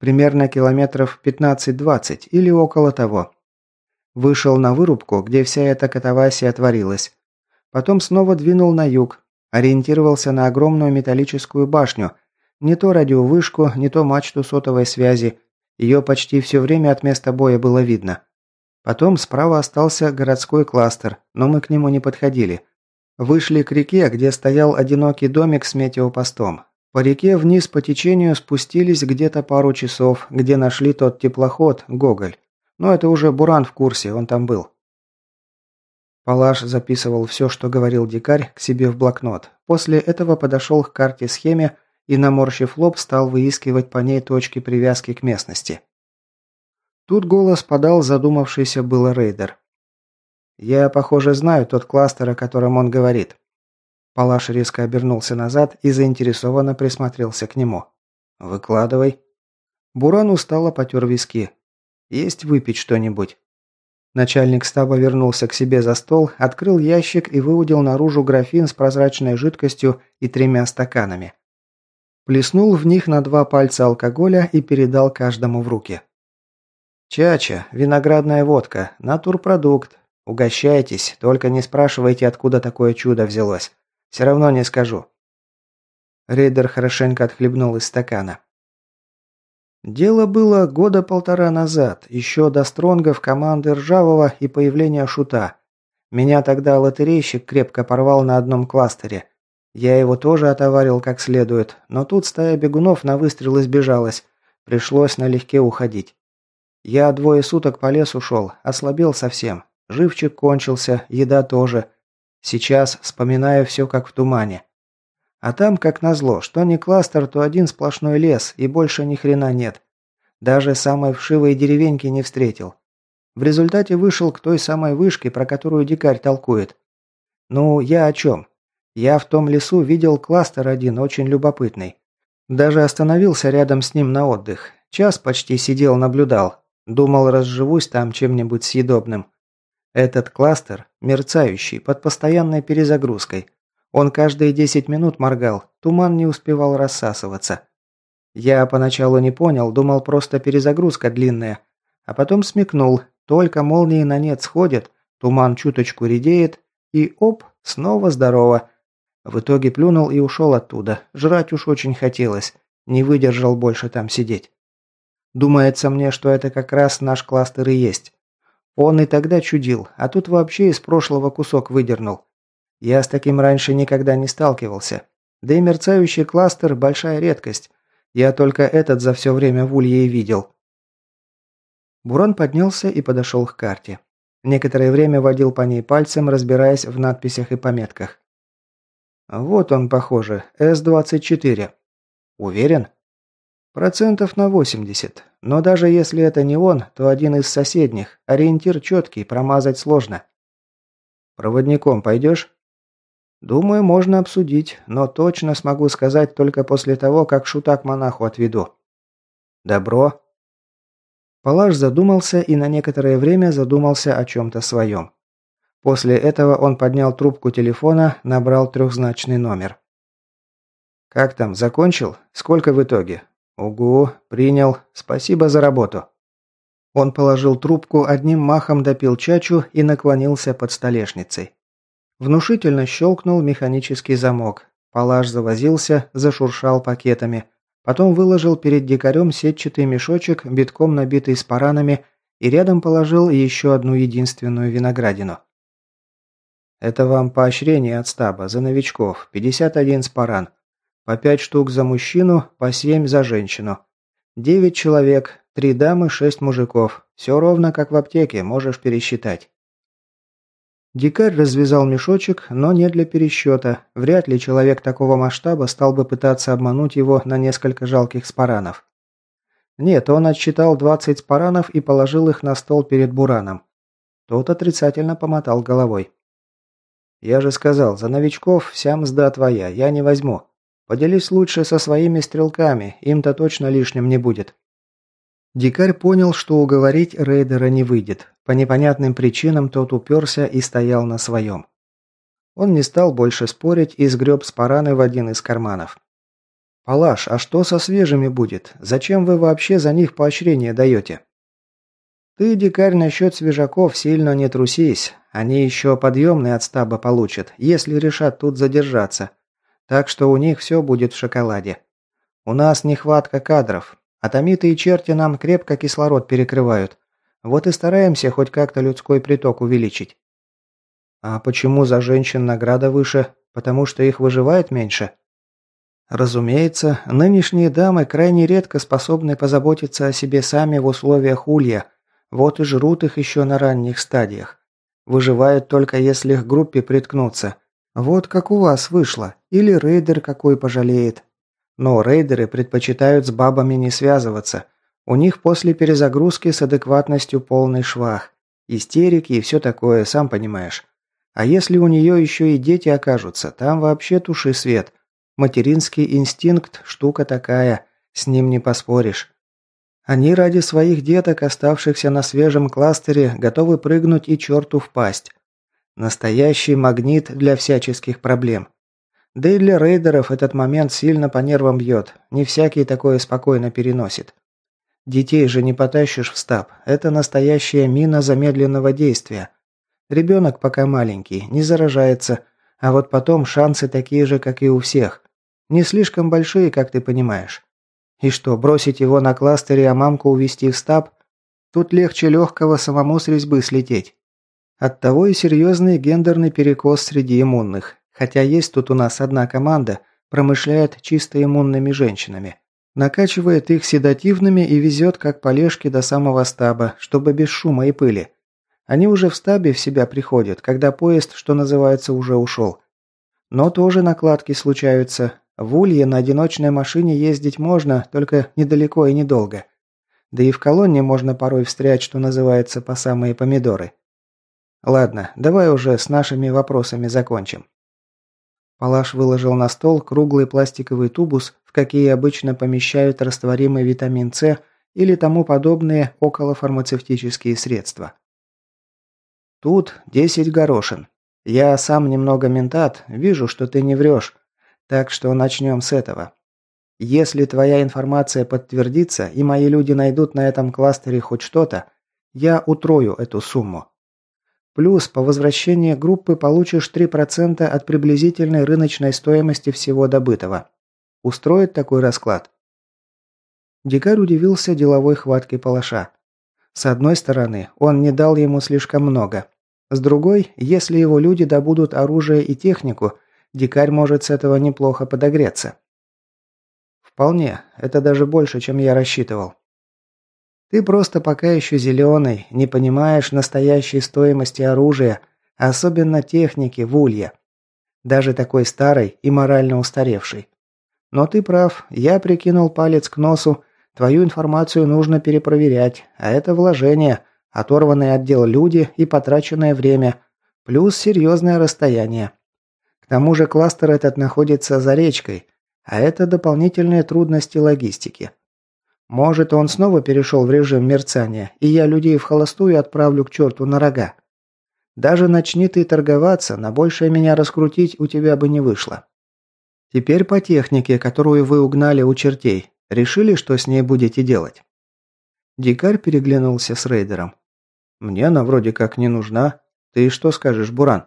Примерно километров 15-20 или около того. Вышел на вырубку, где вся эта катавасия отворилась. Потом снова двинул на юг. Ориентировался на огромную металлическую башню. Не то радиовышку, не то мачту сотовой связи. Ее почти все время от места боя было видно. Потом справа остался городской кластер, но мы к нему не подходили. Вышли к реке, где стоял одинокий домик с метеопостом. По реке вниз по течению спустились где-то пару часов, где нашли тот теплоход, Гоголь. Но это уже Буран в курсе, он там был. Палаш записывал все, что говорил дикарь, к себе в блокнот. После этого подошел к карте-схеме и, наморщив лоб, стал выискивать по ней точки привязки к местности. Тут голос подал задумавшийся было рейдер. «Я, похоже, знаю тот кластер, о котором он говорит». Палаш резко обернулся назад и заинтересованно присмотрелся к нему. «Выкладывай». Буран устало потер виски. «Есть выпить что-нибудь?» Начальник стаба вернулся к себе за стол, открыл ящик и выудил наружу графин с прозрачной жидкостью и тремя стаканами. Плеснул в них на два пальца алкоголя и передал каждому в руки. «Чача, виноградная водка, натурпродукт. Угощайтесь, только не спрашивайте, откуда такое чудо взялось. Все равно не скажу». Рейдер хорошенько отхлебнул из стакана. Дело было года полтора назад, еще до стронгов команды Ржавого и появления Шута. Меня тогда лотерейщик крепко порвал на одном кластере. Я его тоже отоварил как следует, но тут стая бегунов на выстрел избежалась. Пришлось налегке уходить. Я двое суток по лесу шел, ослабел совсем. Живчик кончился, еда тоже. Сейчас вспоминаю все как в тумане. А там, как назло, что не кластер, то один сплошной лес, и больше ни хрена нет. Даже самой вшивой деревеньки не встретил. В результате вышел к той самой вышке, про которую дикарь толкует. Ну, я о чем? Я в том лесу видел кластер один, очень любопытный. Даже остановился рядом с ним на отдых. Час почти сидел, наблюдал. Думал, разживусь там чем-нибудь съедобным. Этот кластер, мерцающий, под постоянной перезагрузкой. Он каждые 10 минут моргал, туман не успевал рассасываться. Я поначалу не понял, думал просто перезагрузка длинная. А потом смекнул, только молнии на нет сходят, туман чуточку редеет, и оп, снова здорово. В итоге плюнул и ушел оттуда. Жрать уж очень хотелось. Не выдержал больше там сидеть. Думается мне, что это как раз наш кластер и есть. Он и тогда чудил, а тут вообще из прошлого кусок выдернул. Я с таким раньше никогда не сталкивался. Да и мерцающий кластер – большая редкость. Я только этот за все время в Улье видел. Бурон поднялся и подошел к карте. Некоторое время водил по ней пальцем, разбираясь в надписях и пометках. Вот он, похоже, С-24. Уверен? Процентов на 80. Но даже если это не он, то один из соседних. Ориентир четкий, промазать сложно. Проводником пойдешь? Думаю, можно обсудить, но точно смогу сказать только после того, как шута к монаху отведу. Добро. Палаш задумался и на некоторое время задумался о чем-то своем. После этого он поднял трубку телефона, набрал трехзначный номер. «Как там, закончил? Сколько в итоге?» «Угу, принял. Спасибо за работу». Он положил трубку, одним махом допил чачу и наклонился под столешницей. Внушительно щелкнул механический замок. Палаш завозился, зашуршал пакетами. Потом выложил перед дикарем сетчатый мешочек, битком набитый спаранами, и рядом положил еще одну единственную виноградину. «Это вам поощрение от стаба, за новичков, 51 спаран. По 5 штук за мужчину, по 7 за женщину. 9 человек, 3 дамы, 6 мужиков. Все ровно как в аптеке, можешь пересчитать». Дикарь развязал мешочек, но не для пересчета. Вряд ли человек такого масштаба стал бы пытаться обмануть его на несколько жалких спаранов. Нет, он отсчитал 20 спаранов и положил их на стол перед Бураном. Тот отрицательно помотал головой. «Я же сказал, за новичков вся мзда твоя, я не возьму. Поделись лучше со своими стрелками, им-то точно лишним не будет». Дикарь понял, что уговорить рейдера не выйдет. По непонятным причинам тот уперся и стоял на своем. Он не стал больше спорить и сгреб спараны в один из карманов. «Палаш, а что со свежими будет? Зачем вы вообще за них поощрение даете?» «Ты, дикарь, насчет свежаков сильно не трусись. Они еще подъемные от стаба получат, если решат тут задержаться. Так что у них все будет в шоколаде. У нас нехватка кадров. Атомиты и черти нам крепко кислород перекрывают. Вот и стараемся хоть как-то людской приток увеличить. А почему за женщин награда выше? Потому что их выживает меньше? Разумеется, нынешние дамы крайне редко способны позаботиться о себе сами в условиях улья, вот и жрут их еще на ранних стадиях. Выживают только если их группе приткнуться. Вот как у вас вышло. Или рейдер какой пожалеет. Но рейдеры предпочитают с бабами не связываться. У них после перезагрузки с адекватностью полный швах. Истерики и все такое, сам понимаешь. А если у нее еще и дети окажутся, там вообще туши свет. Материнский инстинкт – штука такая, с ним не поспоришь. Они ради своих деток, оставшихся на свежем кластере, готовы прыгнуть и черту впасть. Настоящий магнит для всяческих проблем. Да и для рейдеров этот момент сильно по нервам бьет, не всякий такое спокойно переносит. Детей же не потащишь в стаб. Это настоящая мина замедленного действия. Ребенок пока маленький, не заражается, а вот потом шансы такие же, как и у всех. Не слишком большие, как ты понимаешь. И что, бросить его на кластере, а мамку увести в стаб? Тут легче легкого самому с резьбы слететь. Оттого и серьезный гендерный перекос среди иммунных. Хотя есть тут у нас одна команда, промышляет чисто иммунными женщинами. Накачивает их седативными и везет как полежки до самого стаба, чтобы без шума и пыли. Они уже в стабе в себя приходят, когда поезд, что называется, уже ушел. Но тоже накладки случаются. В Улье на одиночной машине ездить можно, только недалеко и недолго. Да и в колонне можно порой встрять, что называется, по самые помидоры. Ладно, давай уже с нашими вопросами закончим. Палаш выложил на стол круглый пластиковый тубус, в какие обычно помещают растворимый витамин С или тому подобные околофармацевтические средства. Тут 10 горошин. Я сам немного ментат, вижу, что ты не врешь. Так что начнем с этого. Если твоя информация подтвердится и мои люди найдут на этом кластере хоть что-то, я утрою эту сумму. Плюс по возвращении группы получишь 3% от приблизительной рыночной стоимости всего добытого. Устроит такой расклад? Дикарь удивился деловой хватке палаша. С одной стороны, он не дал ему слишком много. С другой, если его люди добудут оружие и технику, дикарь может с этого неплохо подогреться. Вполне, это даже больше, чем я рассчитывал. Ты просто пока еще зеленый, не понимаешь настоящей стоимости оружия, особенно техники в улье. Даже такой старой и морально устаревшей. Но ты прав, я прикинул палец к носу, твою информацию нужно перепроверять, а это вложение, оторванные от дел люди и потраченное время, плюс серьезное расстояние. К тому же кластер этот находится за речкой, а это дополнительные трудности логистики. Может, он снова перешел в режим мерцания, и я людей в холостую отправлю к черту на рога. Даже начни ты торговаться, на большее меня раскрутить у тебя бы не вышло. Теперь по технике, которую вы угнали у чертей. Решили, что с ней будете делать?» Дикарь переглянулся с рейдером. «Мне она вроде как не нужна. Ты что скажешь, Буран?»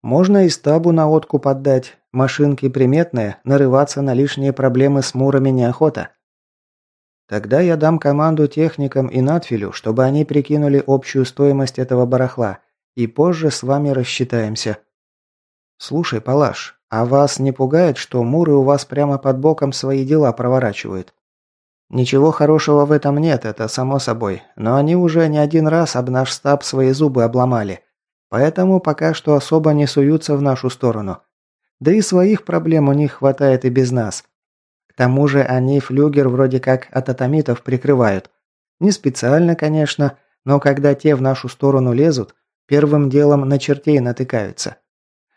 «Можно и стабу на откуп отдать. Машинки приметные, нарываться на лишние проблемы с мурами неохота. Тогда я дам команду техникам и надфилю, чтобы они прикинули общую стоимость этого барахла, и позже с вами рассчитаемся. Слушай, Палаш, а вас не пугает, что муры у вас прямо под боком свои дела проворачивают? Ничего хорошего в этом нет, это само собой, но они уже не один раз об наш стаб свои зубы обломали. Поэтому пока что особо не суются в нашу сторону. Да и своих проблем у них хватает и без нас. Тому же они флюгер вроде как от атомитов прикрывают. Не специально, конечно, но когда те в нашу сторону лезут, первым делом на чертей натыкаются.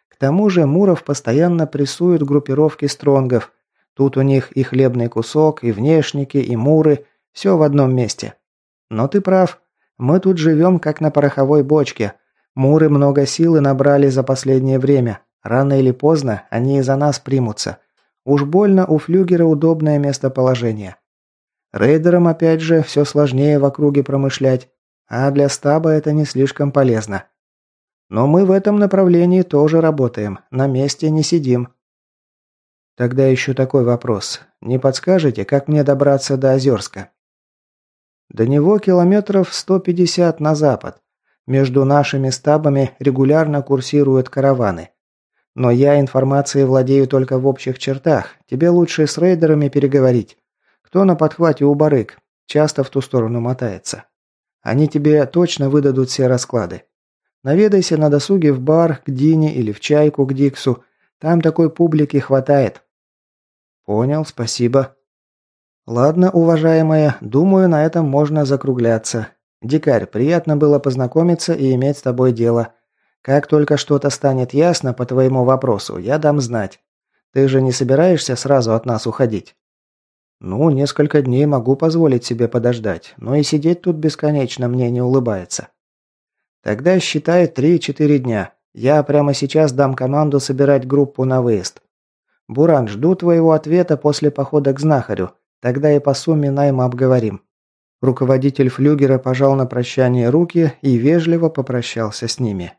К тому же Муров постоянно прессуют группировки стронгов. Тут у них и хлебный кусок, и внешники, и муры, все в одном месте. Но ты прав, мы тут живем как на пороховой бочке. Муры много силы набрали за последнее время, Рано или поздно они из-за нас примутся. Уж больно у флюгера удобное местоположение. Рейдерам, опять же, все сложнее в округе промышлять, а для стаба это не слишком полезно. Но мы в этом направлении тоже работаем, на месте не сидим. Тогда еще такой вопрос. Не подскажете, как мне добраться до Озерска? До него километров 150 на запад. Между нашими стабами регулярно курсируют караваны. Но я информацией владею только в общих чертах. Тебе лучше с рейдерами переговорить. Кто на подхвате у барыг? Часто в ту сторону мотается. Они тебе точно выдадут все расклады. Наведайся на досуге в бар, к Дине или в чайку, к Диксу. Там такой публики хватает. Понял, спасибо. Ладно, уважаемая, думаю, на этом можно закругляться. Дикарь, приятно было познакомиться и иметь с тобой дело. Как только что-то станет ясно по твоему вопросу, я дам знать. Ты же не собираешься сразу от нас уходить? Ну, несколько дней могу позволить себе подождать, но и сидеть тут бесконечно мне не улыбается. Тогда считай три-четыре дня. Я прямо сейчас дам команду собирать группу на выезд. Буран, жду твоего ответа после похода к знахарю. Тогда и по сумме найма обговорим. Руководитель флюгера пожал на прощание руки и вежливо попрощался с ними.